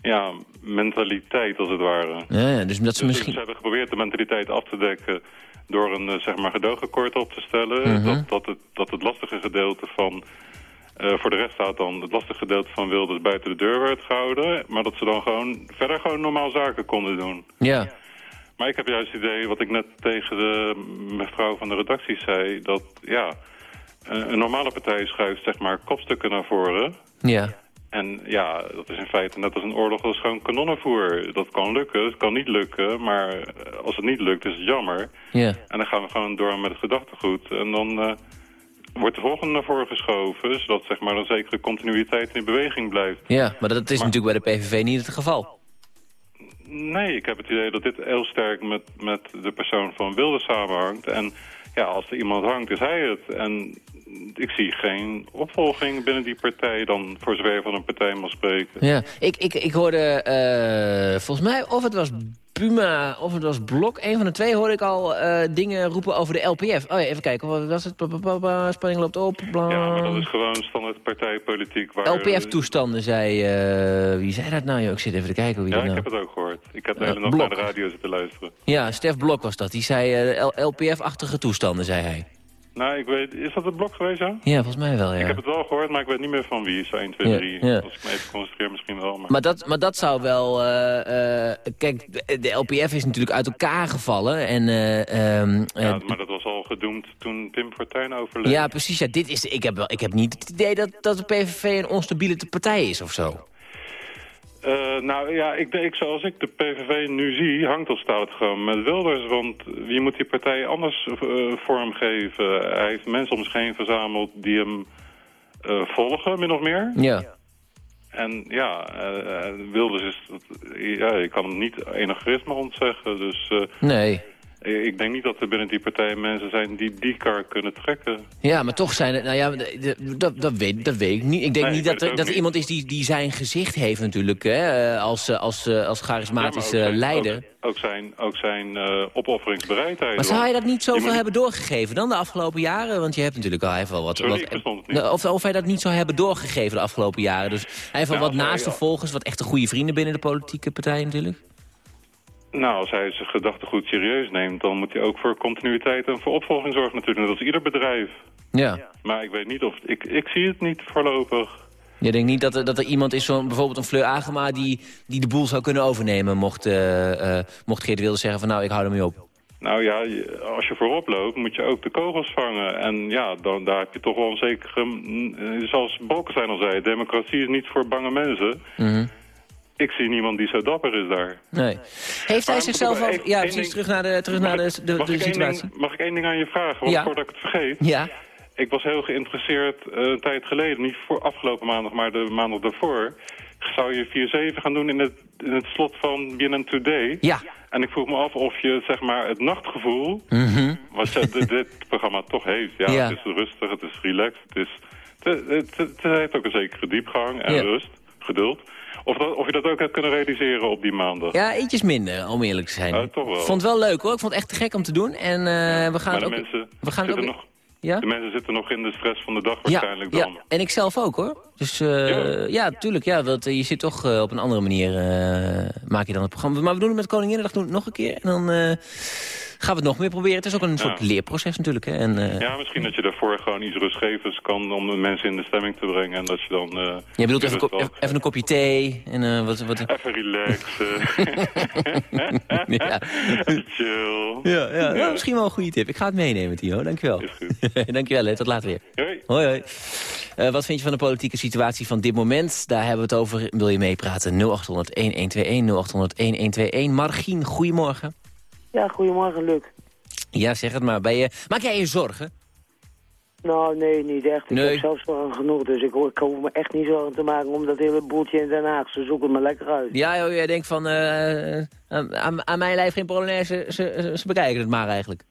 ja, mentaliteit, als het ware. Ja, ja, dus dat ze Dus misschien... Ze hebben geprobeerd de mentaliteit af te dekken door een eh, zeg maar gedoogakkoord op te stellen. Mhm. dat, dat, het, dat het lastige gedeelte van, eh, voor de rechtsstaat dan, het lastige gedeelte van Wilders buiten de deur werd gehouden. Maar dat ze dan gewoon verder gewoon normaal zaken konden doen. Ja. Maar ik heb juist het idee, wat ik net tegen de mevrouw van de redactie zei, dat ja, een, normale partij schuift zeg maar kopstukken naar voren. Ja. En ja, dat is in feite net als een oorlog, dat is gewoon kanonnenvoer. Dat kan lukken, het kan niet lukken, maar als het niet lukt is het jammer. Ja. En dan gaan we gewoon door met het gedachtegoed. En dan eh, wordt de volgende naar voren geschoven, zodat zeg maar een zekere continuïteit in beweging blijft. Ja, maar dat is natuurlijk bij de PVV niet het geval. Nee, ik heb het idee dat dit heel sterk met, met de persoon van Wilde samenhangt. En ja, als er iemand hangt, is hij het. En ik zie geen opvolging binnen die partij dan, voor zover van een partij mag spreken. Ja, ik, ik, ik hoorde eh, volgens mij, of het was Puma of het was Blok, een van de twee hoorde ik al eh, dingen roepen over de LPF. Oh ja, even kijken, wat was het? Pa, pa, pa, pa, spanning loopt op. bla. Ja, maar dat is gewoon standaard partijpolitiek. Waar, LPF-toestanden, zei... eh, wie zei dat nou? joh? Ik zit even te kijken wie Ja, dat ik nou... heb het ook gehoord. Ik heb de Eh, hele nacht naar de radio zitten luisteren. Ja, Stef Blok was dat. Die zei LPF-achtige toestanden, zei hij. Nou, ik weet, is dat het blok geweest, ja? Ja, volgens mij wel, ja. Ik heb het wel gehoord, maar ik weet niet meer van wie. Zo 1, 2, Ja, 3. ja. Als ik me even concentreer misschien wel. Maar... Maar dat, maar dat zou wel... eh, eh, kijk, de, LPF is natuurlijk uit elkaar gevallen. En, eh, ehm, eh, Ja, maar dat was al gedoemd toen Pim Fortuyn overleed. Ja, precies. Ja, dit is, ik, heb wel, ik heb niet het idee dat, dat de PVV een onstabiele partij is of zo. Eh, nou ja, ik denk zoals ik de PVV nu zie, hangt of staat gewoon met Wilders. Want wie moet die partij anders eh, vormgeven? Hij heeft mensen om zich heen verzameld die hem eh, volgen, min of meer. Ja. En ja, Wilders is... Ja, je kan hem niet enig charisma ontzeggen. Dus Nee. Ik denk niet dat er binnen die partij mensen zijn die die kar kunnen trekken. Ja, maar toch zijn het... Nou ja, de- de- dat, dat, weet, dat weet ik niet. Ik denk Nee, niet dat er, dat er iemand is die, die zijn gezicht heeft natuurlijk. Hè, eh, als, eh, als, eh, als charismatische Ja, ook zijn- leider. Ook, ook zijn, ook zijn eh, opofferingsbereidheid. Maar zou hij dat niet zoveel moet- hebben doorgegeven dan de afgelopen jaren? Want je hebt natuurlijk al even wat... Sorry, wat niet. Nou, of, of hij dat niet zou hebben doorgegeven de afgelopen jaren. Dus hij heeft wel Nou, wat hij- naaste volgers, wat echte goede vrienden binnen de politieke partij natuurlijk. Nou, als hij zijn gedachtegoed serieus neemt... dan moet hij ook voor continuïteit en voor opvolging zorgen natuurlijk. Net als ieder bedrijf. Ja. Maar ik weet niet of... Ik, ik zie het niet voorlopig. Je denkt niet dat er, dat er iemand is, zo'n bijvoorbeeld een Fleur Agema... Die, die de boel zou kunnen overnemen, mocht, eh eh mocht Geert Wilders zeggen van... nou, ik hou ermee op. Nou ja, als je voorop loopt, moet je ook de kogels vangen. En ja, dan, daar heb je toch wel een zekere... mm, eh, Zoals Bolkestein al zei, democratie is niet voor bange mensen. Mhm. Ik zie niemand die zo dapper is daar. Nee. Heeft hij zichzelf al... Ja, precies, ding- terug naar de, terug naar de, de, Mag de ik één situatie. ding- mag ik één ding aan je vragen? Want Ja. voordat ik het vergeet. Ja. ik was heel geïnteresseerd eh, een tijd geleden, niet voor afgelopen maandag, maar de maandag daarvoor. Zou je 4-7 gaan doen in het, in het slot van BNN Today? Ja. En ik vroeg me af of je zeg maar het nachtgevoel, Mhm. wat je, dit, dit programma toch heeft. Ja, Ja. het is rustig, het is relaxed, het, is, het, het, het- het heeft ook een zekere diepgang en Ja. rust, geduld. Of, dat, of je dat ook hebt kunnen realiseren op die maandag. Ja, ietsjes minder, om eerlijk te zijn. Toch wel. Ik vond het wel leuk hoor. Ik vond het echt te gek om te doen. En eh, we gaan maar de ook... mensen, we gaan ook... nog, Ja? de mensen zitten nog in de stress van de dag Ja, waarschijnlijk ja, dan. en ik zelf ook hoor. Dus eh, ja. tuurlijk. Ja, want, eh, je zit toch op een andere manier, maak je dan het programma. Maar we doen het met Koninginnedag doen het nog een keer. En dan gaan we het nog meer proberen. Het is ook een soort leerproces natuurlijk. Hè. En, eh, Ja, misschien dat je daarvoor gewoon iets rustgevends kan om de mensen in de stemming te brengen. En dat je dan... eh, je bedoelt even, een kopje thee. En, eh, wat, wat, Even relaxen. Ja. Chill. Ja, ja. Nou, misschien wel een goede tip. Ik ga het meenemen, Tio. Dankjewel. Dankjewel, hè. Tot later weer. Hoi. Hoi, hoi. Wat vind je van de politieke situatie van dit moment? Daar hebben we het over. Wil je meepraten? 0800-1121, 0800-1121. Margien, goedemorgen. Ja, goedemorgen, Luc. Ja, zeg het maar. Ben je... Maak jij je zorgen? Nou, nee, niet echt. Ik Nee. heb zelf zorgen genoeg, dus ik, ik hoef me echt niet zorgen te maken om dat hele boeltje in Den Haag. Ze zoeken het me lekker uit. Ja, joh, jij denkt van... eh, aan, aan- aan mijn lijf geen Polonaise. Ze, ze, ze bekijken het maar eigenlijk.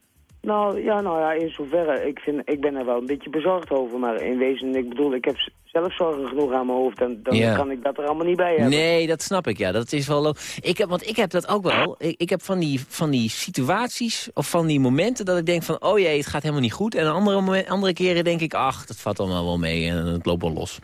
Nou, ja, nou ja, in zoverre. Ik, vind, ik ben er wel een beetje bezorgd over, maar in wezen, ik bedoel, ik heb zelf zorgen genoeg aan mijn hoofd en dan Ja. kan ik dat er allemaal niet bij hebben. Nee, dat snap ik, ja. Dat is wel... Ik heb, want ik heb dat ook wel. Ik, ik heb van die, van die situaties of van die momenten dat ik denk van... oh jee, het gaat helemaal niet goed. En andere, moment, andere keren denk ik... ach, dat valt allemaal wel mee en het loopt wel los.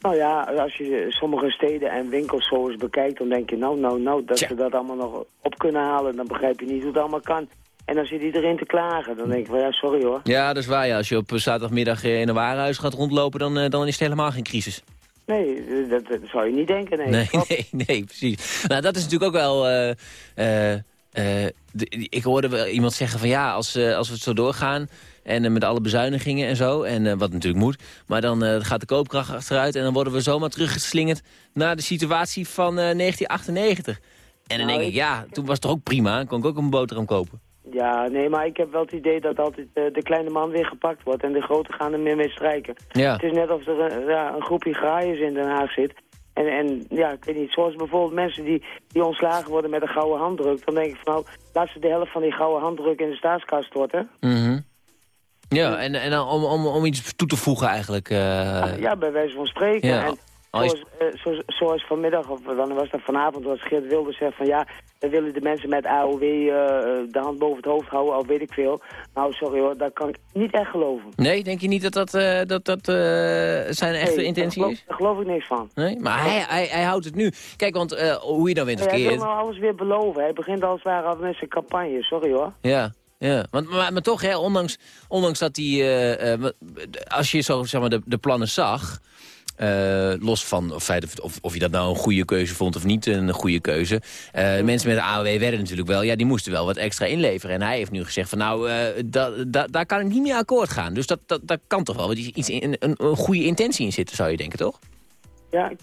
Nou ja, als je sommige steden en winkels zo eens bekijkt, dan denk je, nou, nou, nou, dat ze dat allemaal nog op kunnen halen, dan begrijp je niet hoe het allemaal kan. En dan zit iedereen te klagen. Dan denk ik, van, ja, sorry hoor. Ja, dat is waar. Ja. Als je op zaterdagmiddag eh, in een warenhuis gaat rondlopen... dan, eh, dan is het helemaal geen crisis. Nee, eh, dat, dat zou je niet denken, nee. Nee, nee, nee, precies. Nou, dat is natuurlijk ook wel... de- ik hoorde wel iemand zeggen van ja, als, als we het zo doorgaan... en met alle bezuinigingen en zo, en wat natuurlijk moet... maar dan gaat de koopkracht achteruit... en dan worden we zomaar teruggeslingerd naar de situatie van eh, 1998. En dan Nou, denk ik, ik- ja, toen was het toch ook prima. Dan kon ik ook een boterham kopen. Ja, nee, maar ik heb wel het idee dat altijd eh, de kleine man weer gepakt wordt en de grote gaan er meer mee strijken. Ja. Het is net of er een, ja, een groepje graaiers in Den Haag zit. En, en ja, ik weet niet, zoals bijvoorbeeld mensen die, die ontslagen worden met een gouden handdruk. Dan denk ik van nou, laat ze de helft van die gouden handdruk in de staatskast storten. Mhm. Ja, en, en om, om, om iets toe te voegen eigenlijk. eh, Ja, bij wijze van spreken. Ja, En zoals, eh, zo- zoals vanmiddag, of dan was dat vanavond, was Geert Wilders zegt van ja, dan willen de mensen met AOW eh, de hand boven het hoofd houden, al weet ik veel. Nou, sorry hoor, dat kan ik niet echt geloven. Nee, denk je niet dat dat, eh, dat, dat eh, zijn echte Nee, intentie daar is? Daar geloof ik niks van. Nee? Maar hij, hij, hij houdt het nu. Kijk, want eh, hoe je dan wint of Hij wil nou alles weer beloven. Hij begint als het ware al met zijn campagne, sorry hoor. Ja, ja. Want, maar, maar toch, hè, ondanks, ondanks dat hij... eh, eh, als je zo zeg maar, de, de plannen zag... eh, los van of, of, of, je dat nou een goede keuze vond of niet een goede keuze. eh, mensen met de AOW werden natuurlijk wel... Ja, die moesten wel wat extra inleveren. En hij heeft nu gezegd van nou, eh, da, da, daar kan ik niet mee akkoord gaan. Dus dat, dat, daar kan toch wel wat iets, in, een, een goede intentie in zitten, zou je denken, toch? Ja, ik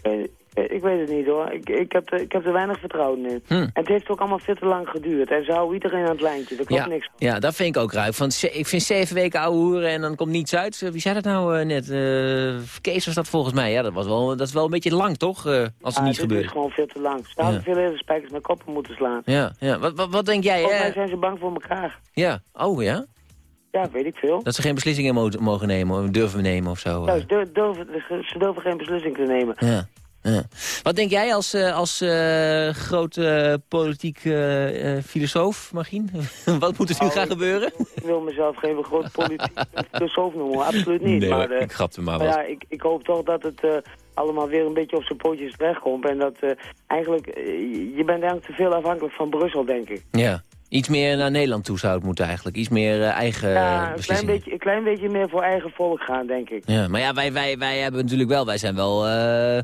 ik weet het niet hoor. Ik, ik, heb er, ik heb er weinig vertrouwen in. Hm. En het heeft ook allemaal veel te lang geduurd. En ze houden iedereen aan het lijntje, daar klopt Ja, niks van. ja, dat vind ik ook ruik. Want ze- ik vind zeven weken ouwe hoeren en dan komt niets uit. Eh, Wie zei dat nou eh, net? Eh, Kees was dat volgens mij. Ja, dat, was wel, dat is wel een beetje lang, toch? eh, als het Ah, niet gebeurt. is gewoon veel te lang. Ze hadden Ja. veel eerder spijkers met koppen moeten slaan. Ja, ja. Wat, wat, wat denk jij? Volgens mij zijn ze bang voor elkaar. Ja, oh ja? Ja, weet ik veel. Dat ze geen beslissingen mo- mogen nemen, of durven nemen of zo. Ja, eh. ze, dur- durven, ze durven geen beslissing te nemen. Ja. Ja. Wat denk jij als, eh, als eh, grote politiek eh, eh, filosoof, Margien? Wat moet er nu Nou, gaan ik- gebeuren? Ik wil mezelf geen groot politiek filosoof noemen, absoluut niet. Nee, maar eh, ik grapte maar maar wat. ja, ik, ik hoop toch dat het eh, allemaal weer een beetje op zijn pootjes terechtkomt. En dat eh, eigenlijk, je bent eigenlijk te veel afhankelijk van Brussel, denk ik. Ja. Iets meer naar Nederland toe zou het moeten eigenlijk. Iets meer eh, eigen ja, een klein, beetje, een klein beetje meer voor eigen volk gaan, denk ik. Ja, maar ja, wij, wij, wij hebben natuurlijk wel, wij zijn wel, eh,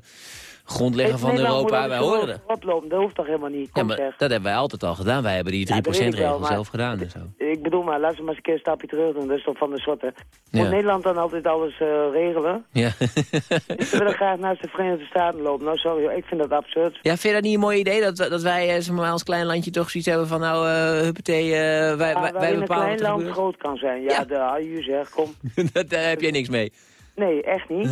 grondlegger van Europa. Wij horen dat. rotlopen, dat hoeft toch helemaal niet. Ja, Kom maar zeg. dat hebben wij altijd al gedaan. Wij hebben die 3% Ja, dat weet ik wel, regel maar- zelf gedaan en zo. Ik bedoel maar, laten we maar eens een keer een stapje terug doen. Dat is toch van de soorten. Ja. Moet Nederland dan altijd alles eh, regelen? Ja. Ik wil graag naast de Verenigde Staten lopen. Nou, sorry, ik vind dat absurd. ja, vind je dat niet een mooi idee? Dat, dat wij eh, zeg maar, als klein landje toch zoiets hebben van... nou, eh huppatee, wij, wij, waarin wij een klein land groot kan zijn. Ja, de AU zeg, kom. Dat- Daar heb jij niks mee. Nee, echt niet.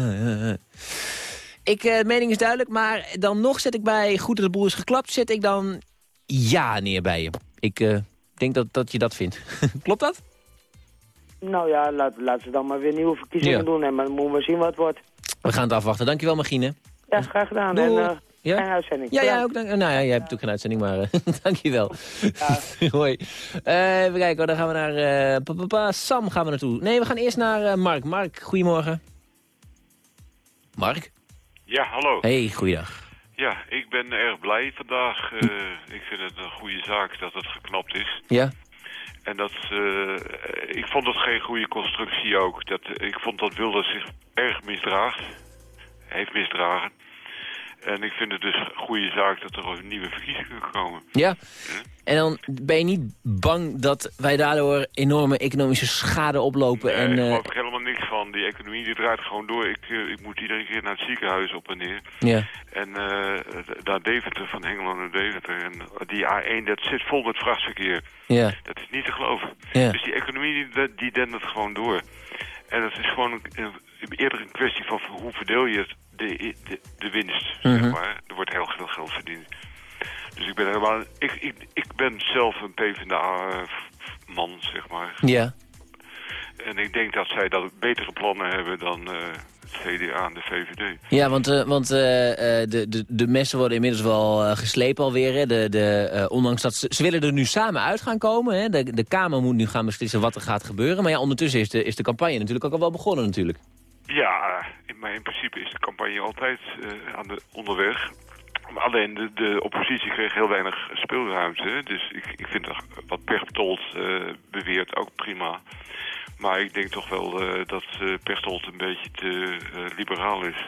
Ja, ja, ja. Ik, eh, de mening is duidelijk, maar dan nog zet ik bij goed dat de boel is geklapt, zet ik dan ja neer bij je. Ik eh, denk dat, dat je dat vindt. Klopt dat? Nou ja, laat, laat ze dan maar weer nieuwe verkiezingen Ja. doen. En maar dan moeten we zien wat het wordt. We gaan het afwachten. Dankjewel, Magine. Ja, graag gedaan. Doei. En, eh Ja? fijne uitzending. Ja, ja, ook, dank, nou ja, jij hebt natuurlijk geen uitzending, maar eh, dankjewel. Hoi. Eh, even kijken, hoor, dan gaan we naar eh, pa, pa, pa, Sam gaan we naartoe. Nee, we gaan eerst naar eh, Mark. Mark, goedemorgen. Mark? Ja, hallo. Hey, goeiedag. Ja, ik ben erg blij vandaag. Eh, ik vind het een goede zaak dat het geknapt is. Ja? En dat, eh, ik vond het geen goede constructie ook. Dat, ik vond dat Wilders zich erg misdraagt. Heeft misdragen. En ik vind het dus een goede zaak dat er nieuwe verkiezingen komen. Ja. En dan ben je niet bang dat wij daardoor enorme economische schade oplopen? Nee, en, ik eh, geloof er helemaal niks van. Die economie die draait gewoon door. Ik, eh, ik moet iedere keer naar het ziekenhuis op en neer. Ja. En eh naar Deventer, van Hengelo naar Deventer. En die A1, dat zit vol met vrachtverkeer. Ja. Dat is niet te geloven. Ja. Dus die economie, die, die dendert gewoon door. En dat is gewoon een- eerder een kwestie van hoe verdeel je het, de, de, de winst, Mhm. zeg maar. Er wordt heel veel geld verdiend. Dus ik ben helemaal... Ik, ik, ik ben zelf een PvdA-man, zeg maar. Ja. En ik denk dat zij dat betere plannen hebben dan eh, het CDA en de VVD. Ja, want, eh, want eh, eh, de, de, de messen worden inmiddels wel eh, geslepen alweer. Hè? De, de, eh, ondanks dat ze, ze willen er nu samen uit gaan komen. Hè? De, de Kamer moet nu gaan beslissen wat er gaat gebeuren. Maar ja, ondertussen is de, is de campagne natuurlijk ook al wel begonnen natuurlijk. Ja, in- maar in principe is de campagne altijd eh, aan de onderweg. Maar alleen de, de oppositie kreeg heel weinig speelruimte. Dus ik, ik vind dat wat Pechtold eh beweert ook prima. Maar ik denk toch wel eh, dat eh Pechtold een beetje te eh, liberaal is.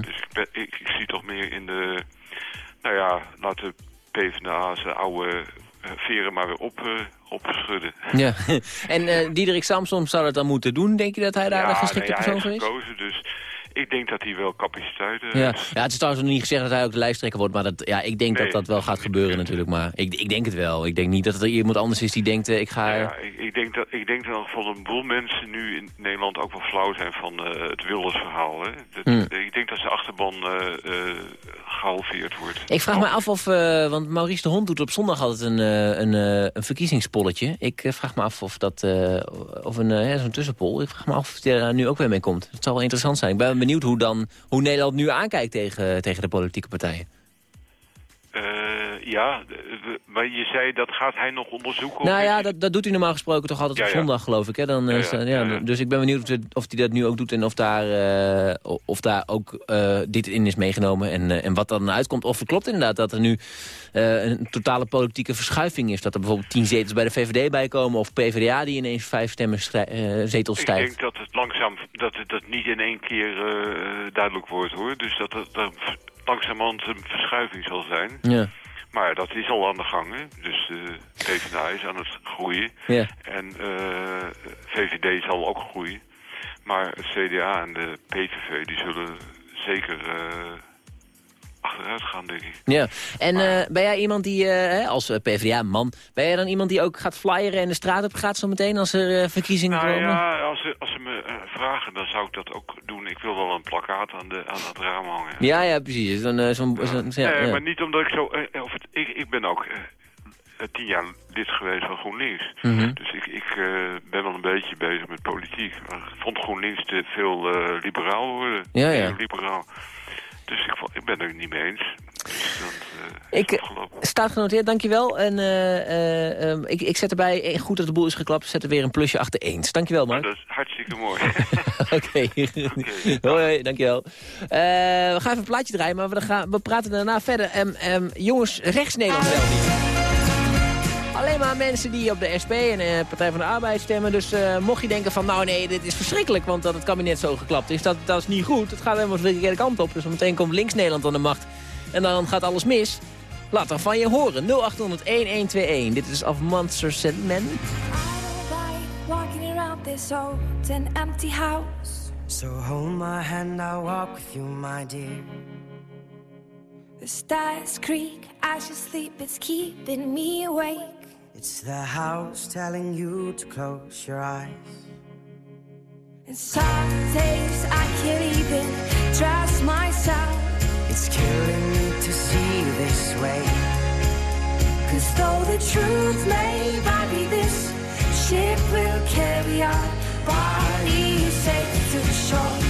Dus ik, ben, ik, ik zie toch meer in de... Nou ja, laat de PvdA zijn oude eh, veren maar weer op, eh, opschudden. Ja. en eh Diederik Samsom zou dat dan moeten doen. Denk je dat hij daar de geschikte hij persoon is voor is? gekozen, dus ik denk dat hij wel capaciteit heeft. Ja. ja, het is trouwens nog niet gezegd dat hij ook de lijsttrekker wordt. Maar dat, ja, ik denk Nee, dat dat wel gaat gebeuren natuurlijk. Maar ik, ik denk het wel. Ik denk niet dat er iemand anders is die denkt... eh, ik ga... Ja, ik, ik denk dat ik denk dat van een boel mensen nu in Nederland ook wel flauw zijn van eh, het Wilders-verhaal. hè. Dat- Hmm. Ik denk dat zijn achterban eh eh gehalveerd wordt. Ik vraag me af of, eh, want Maurice de Hond doet op zondag altijd een, eh, een, eh, een verkiezingspolletje. Ik eh, vraag me af of dat, eh, of een, eh, ja, zo'n tussenpol, ik vraag me af of die er nu ook weer mee komt. Dat zal wel interessant zijn. Ik ben benieuwd hoe, dan, hoe Nederland nu aankijkt tegen, tegen de politieke partijen. Eh, ja, maar je zei dat gaat hij nog onderzoeken? Nou ja, dat, dat doet hij normaal gesproken toch altijd Ja, op ja. zondag, geloof ik. Hè? Dan, eh, Ja, ja. Dus ik ben benieuwd of, het- of hij dat nu ook doet en of daar, eh, of daar ook eh, dit in is meegenomen. En, eh, en wat dan uitkomt. Of het klopt inderdaad dat er nu eh, een totale politieke verschuiving is. Dat er bijvoorbeeld tien zetels bij de VVD bij komen. Of PvdA die ineens vijf stemmen eh, zetels Ik stijgt. denk dat het langzaam, dat het dat niet in één keer eh, duidelijk wordt hoor. Dus dat er langzamerhand een verschuiving zal zijn. Ja. Maar dat is al aan de gang, hè. Dus eh PvdA is aan het groeien. Ja. En eh, VVD zal ook groeien. Maar het CDA en de PVV, die zullen zeker eh, achteruit gaan, denk ik. Ja, en eh, ben jij iemand die, eh, als eh, PvdA-man, ben jij dan iemand die ook gaat flyeren en de straat op gaat zometeen als er verkiezingen Nou komen? ja, als ze, als ze me vragen, dan zou ik dat ook doen. Ik wil wel een plakkaat aan, de, aan het raam hangen. Ja, ja, precies. Dan, eh, zo'n, zo'n- ja, nee, ja. maar niet omdat ik zo... of het, ik, ik ben ook tien jaar lid geweest van GroenLinks. Mhm. Dus ik, ik ben wel een beetje bezig met politiek. Maar ik vond GroenLinks te veel liberaal worden. Ja, ja. Liberaal. Dus ik, ik ben het er niet mee eens. Dus dan, eh, Ik, staat genoteerd, dankjewel. En eh, eh, ehm, ik, ik zet erbij, goed dat de boel is geklapt, zet er weer een plusje achter eens. Dankjewel, Mark. dat is hartstikke mooi. Oké, hoi, hoi, dankjewel. Eh, we gaan even een plaatje draaien, maar we, gaan, we praten daarna verder. Ehm, ehm, jongens, rechts Nederland wel niet. Alleen maar mensen die op de SP en de Partij van de Arbeid stemmen. Dus eh, mocht je denken van, nou nee, dit is verschrikkelijk, want dat het kabinet zo geklapt is. Dat, dat is niet goed. Het gaat helemaal de verkeerde kant op. Dus meteen komt links Nederland aan de macht. En dan gaat alles mis. Laat dan van je horen. 0800-1121. Dit is of Monsters and Men. Walking around this old and empty house. So hold my hand, I'll walk with you, my dear. The stars creak as you sleep, it's keeping me awake. It's the house telling you to close your eyes. And some days I can't even trust myself. It's killing me to see you this way. Cause though the truth may vary, this ship will carry our bodies safe to the shore.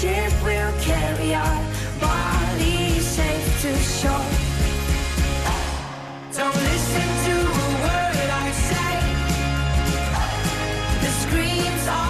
ship will carry our bodies safe to shore. Don't listen to a word I say. The screams all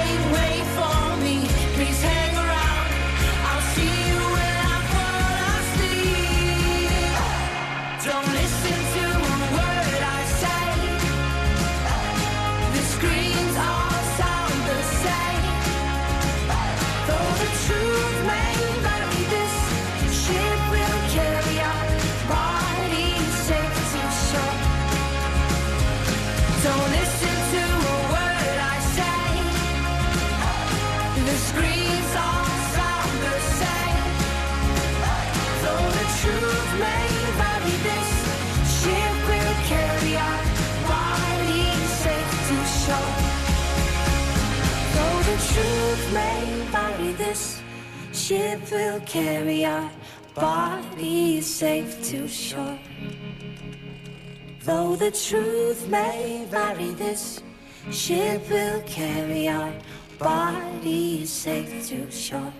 Truth may vary, this ship will carry our bodies safe to shore. Though the truth may vary, this ship will carry our bodies safe to shore.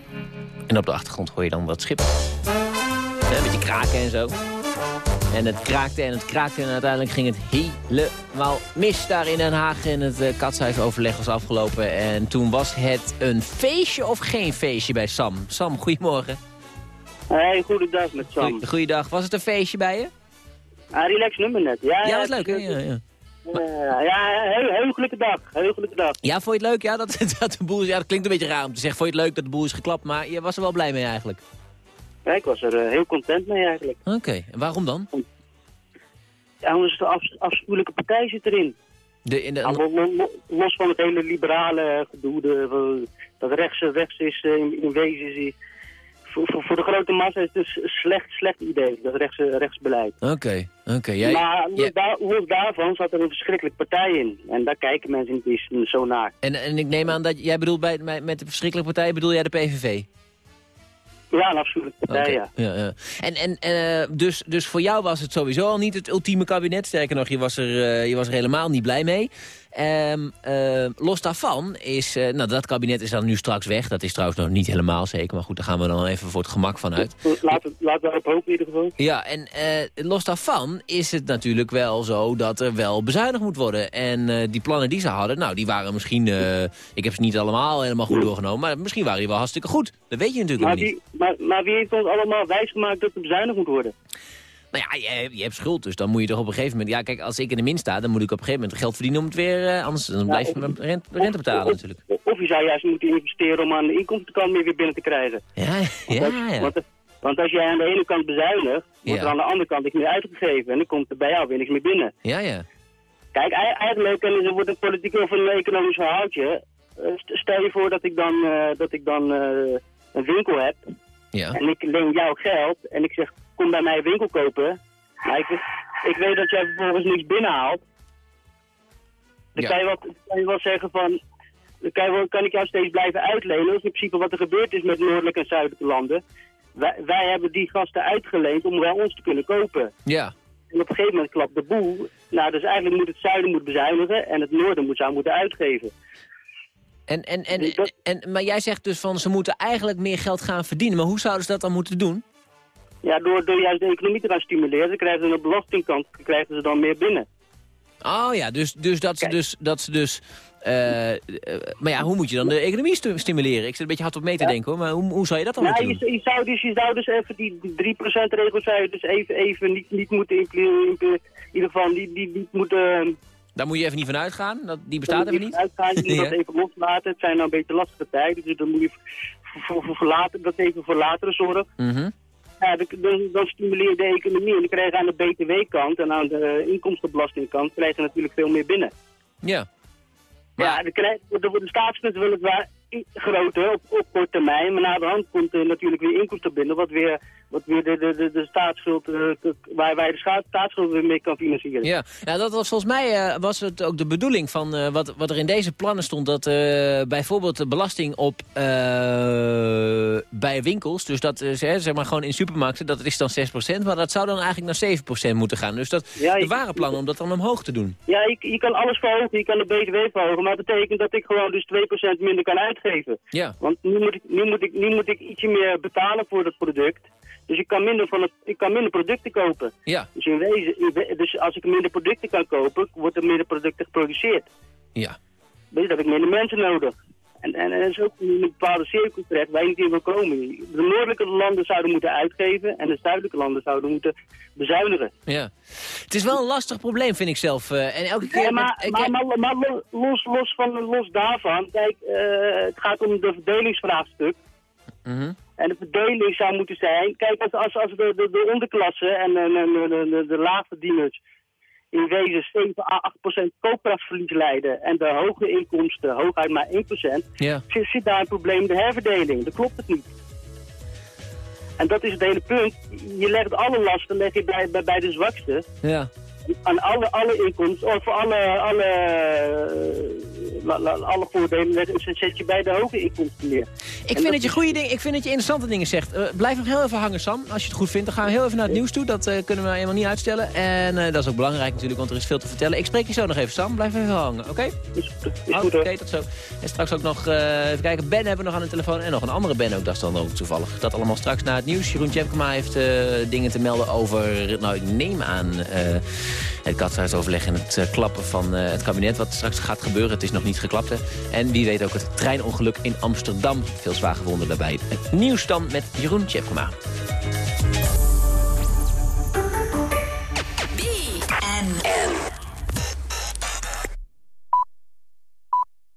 En op de achtergrond hoor je dan wat schip. Een beetje kraken en zo. En het kraakte en het kraakte en uiteindelijk ging het helemaal mis daar in Den Haag. En het uh, katshuisoverleg was afgelopen. En toen was het een feestje of geen feestje bij Sam. Sam, goedemorgen. Hey, goedendag met Sam. Goeie- Goeiedag. Was het een feestje bij je? Ah, relax nummer net. Ja, Ja, was leuk hè? Ja, ja. Ja, ja heel, heugelijke dag. Heugelijke dag. ja, vond je het leuk? Ja, dat, dat de boel is, ja, dat klinkt een beetje raar om te zeggen. Vond je het leuk dat de boel is geklapt? Maar je was er wel blij mee eigenlijk. Ja, ik was er eh, heel content mee eigenlijk. Oké, en waarom dan? Ja, anders de afs- afschuwelijke partij zit erin. De, in de, los van het hele liberale gedoe, de, dat rechts, rechts is eh, in, in wezen is. Voor, voor, voor de grote massa is het dus een slecht, slecht idee, dat rechts, rechtsbeleid. Oké, oké. jij- maar daar, los daarvan zat er een verschrikkelijke partij in. En daar kijken mensen niet zo naar. en, en ik neem aan dat jij bedoelt bij, bij- met de verschrikkelijke partij, bedoel jij de PVV? Ja, een partij, ja. Ja, ja. En, en eh, dus, dus voor jou was het sowieso al niet het ultieme kabinet. Sterker nog, je was er, eh, je was er helemaal niet blij mee. Ehm, eh, los daarvan is, eh, nou dat kabinet is dan nu straks weg. Dat is trouwens nog niet helemaal zeker. Maar goed, daar gaan we dan even voor het gemak van uit. Laten, laten we op hopen in ieder geval. Ja, en eh, los daarvan is het natuurlijk wel zo dat er wel bezuinigd moet worden. En eh, die plannen die ze hadden, nou die waren misschien, ik heb ze niet allemaal helemaal goed doorgenomen. Maar misschien waren die wel hartstikke goed. Dat weet je natuurlijk Maar nog niet. maar, maar wie heeft ons allemaal wijsgemaakt dat er bezuinigd moet worden? Nou ja, je, je hebt schuld, dus dan moet je toch op een gegeven moment... Ja, kijk, als ik in de min sta, dan moet ik op een gegeven moment geld verdienen om het weer... eh, anders dan blijf je mijn rente, rente betalen natuurlijk. Of je zou juist moeten investeren om aan de inkomstenkant meer weer binnen te krijgen. Ja, ja, want, ja. Want, want als jij aan de ene kant bezuinigt, wordt Ja. er aan de andere kant niks meer uitgegeven. En dan komt er bij jou weer niks meer binnen. Ja, ja. Kijk, ei- eigenlijk, en het wordt een politiek of een economisch verhaaltje. Eh, st- Stel je voor dat ik dan, eh, dat ik dan een winkel heb. Ja. En ik leen jou geld. En ik zeg, kom bij mij een winkel kopen. Maar ik, ik weet dat jij vervolgens niks binnenhaalt. Dan Ja. kan, je kan je wel zeggen van... Dan kan, je wel, kan ik jou steeds blijven uitlenen. Dat is in principe wat er gebeurd is met noordelijke en zuidelijke landen. Wij, wij hebben die gasten uitgeleend om bij ons te kunnen kopen. Ja. En op een gegeven moment klapt de boel. Nou, dus eigenlijk moet het zuiden moet bezuinigen en het noorden moet, zou moeten uitgeven. En, en, en, en, maar jij zegt dus van ze moeten eigenlijk meer geld gaan verdienen. Maar hoe zouden ze dat dan moeten doen? Ja, door, door juist de economie te gaan stimuleren, dan krijgen ze de belastingkant krijgen ze dan meer binnen. Oh ja, dus, dus dat ze dus... Dat ze dus eh, eh, maar ja, hoe moet je dan de economie stimuleren? Ik zit een beetje hard op mee te denken hoor, maar hoe, hoe zou je dat dan Nou, moeten je, doen? je, zou dus, je zou dus even die, die 3% regel zou je dus even, even niet, niet moeten implementeren. In ieder geval niet, niet, niet moeten... Daar moet je even niet van uitgaan, dat, die bestaat even niet? Uitgaan, je moet Ja. dat even loslaten. Het zijn nou een beetje lastige tijden, dus dan moet je voor, voor, later, dat even voor latere zorg. Mhm. Ja, dan, stimuleer je de economie en dan krijg je aan de btw-kant en aan de inkomstenbelastingkant krijg je natuurlijk veel meer binnen. Ja. Ja, dan krijg, de, de wil het wel groter op, op korte termijn, maar na de hand komt er natuurlijk weer inkomsten binnen, wat weer, wat weer de, de, de, de staatsschuld, eh, waar, waar je de staatsschuld weer mee kan financieren. Ja, ja dat was volgens mij eh, was het ook de bedoeling van eh, wat, wat er in deze plannen stond. Dat bijvoorbeeld de belasting op bij winkels, dus dat zeg maar gewoon in supermarkten, dat is dan 6%. Maar dat zou dan eigenlijk naar 7% moeten gaan. Dus dat, Ja, er waren plannen om dat dan omhoog te doen. Ja, je, je kan alles verhogen, je kan de btw verhogen, maar dat betekent dat ik gewoon dus 2% minder kan uitgeven. Ja. Want nu moet, ik, nu, moet ik, nu moet ik ietsje meer betalen voor dat product. Dus ik kan minder, van het, ik kan minder producten kopen. Ja. Dus, in wezen, dus als ik minder producten kan kopen, wordt er minder producten geproduceerd. Ja. Weet je, dat heb ik minder mensen nodig. En, en, en dat is ook in een bepaalde cirkel terecht waar je niet in wil komen. De noordelijke landen zouden moeten uitgeven en de zuidelijke landen zouden moeten bezuinigen. Ja. Het is wel een lastig probleem, vind ik zelf. eh, en elke keer... Ja, met- maar, ik- maar, maar, maar lo- los, los, van, los daarvan, kijk, eh, het gaat om de verdelingsvraagstuk. Mhm. En de verdeling zou moeten zijn, kijk, als, als, als de, de, de onderklasse en, en, en de, de, de, de laagverdieners in wezen 7 à 8 procent koopkrachtverlies leiden en de hoge inkomsten hooguit maar 1 procent, zit, zit daar een probleem de herverdeling. Dat klopt het niet. En dat is het hele punt. Je legt alle lasten leg je bij, bij, bij de zwakste. Ja. Aan alle, alle inkomsten, of voor alle, alle, la- la- alle voordelen zet je bij de hoge inkomsten neer. Ik vind, dat je goede dingen, ik vind dat je interessante dingen zegt. Eh, blijf nog heel even hangen, Sam. Als je het goed vindt, dan gaan we heel even naar het nieuws toe. Dat eh, kunnen we helemaal niet uitstellen. En eh, dat is ook belangrijk natuurlijk, want er is veel te vertellen. Ik spreek je zo nog even, Sam. Blijf even hangen, oké? Oké, tot zo. En straks ook nog, even kijken, Ben hebben we nog aan de telefoon. En nog een andere Ben ook, dat is dan ook toevallig. Dat allemaal straks na het nieuws. Jeroen Tjepkema heeft dingen te melden over, nou ik neem aan... het katshuisoverleg en het klappen van het kabinet. Wat straks gaat gebeuren, het is niet geklapt. En wie weet ook het treinongeluk in Amsterdam. Veel zwaar gewonden daarbij. Het nieuws dan met Jeroen Tjepkema.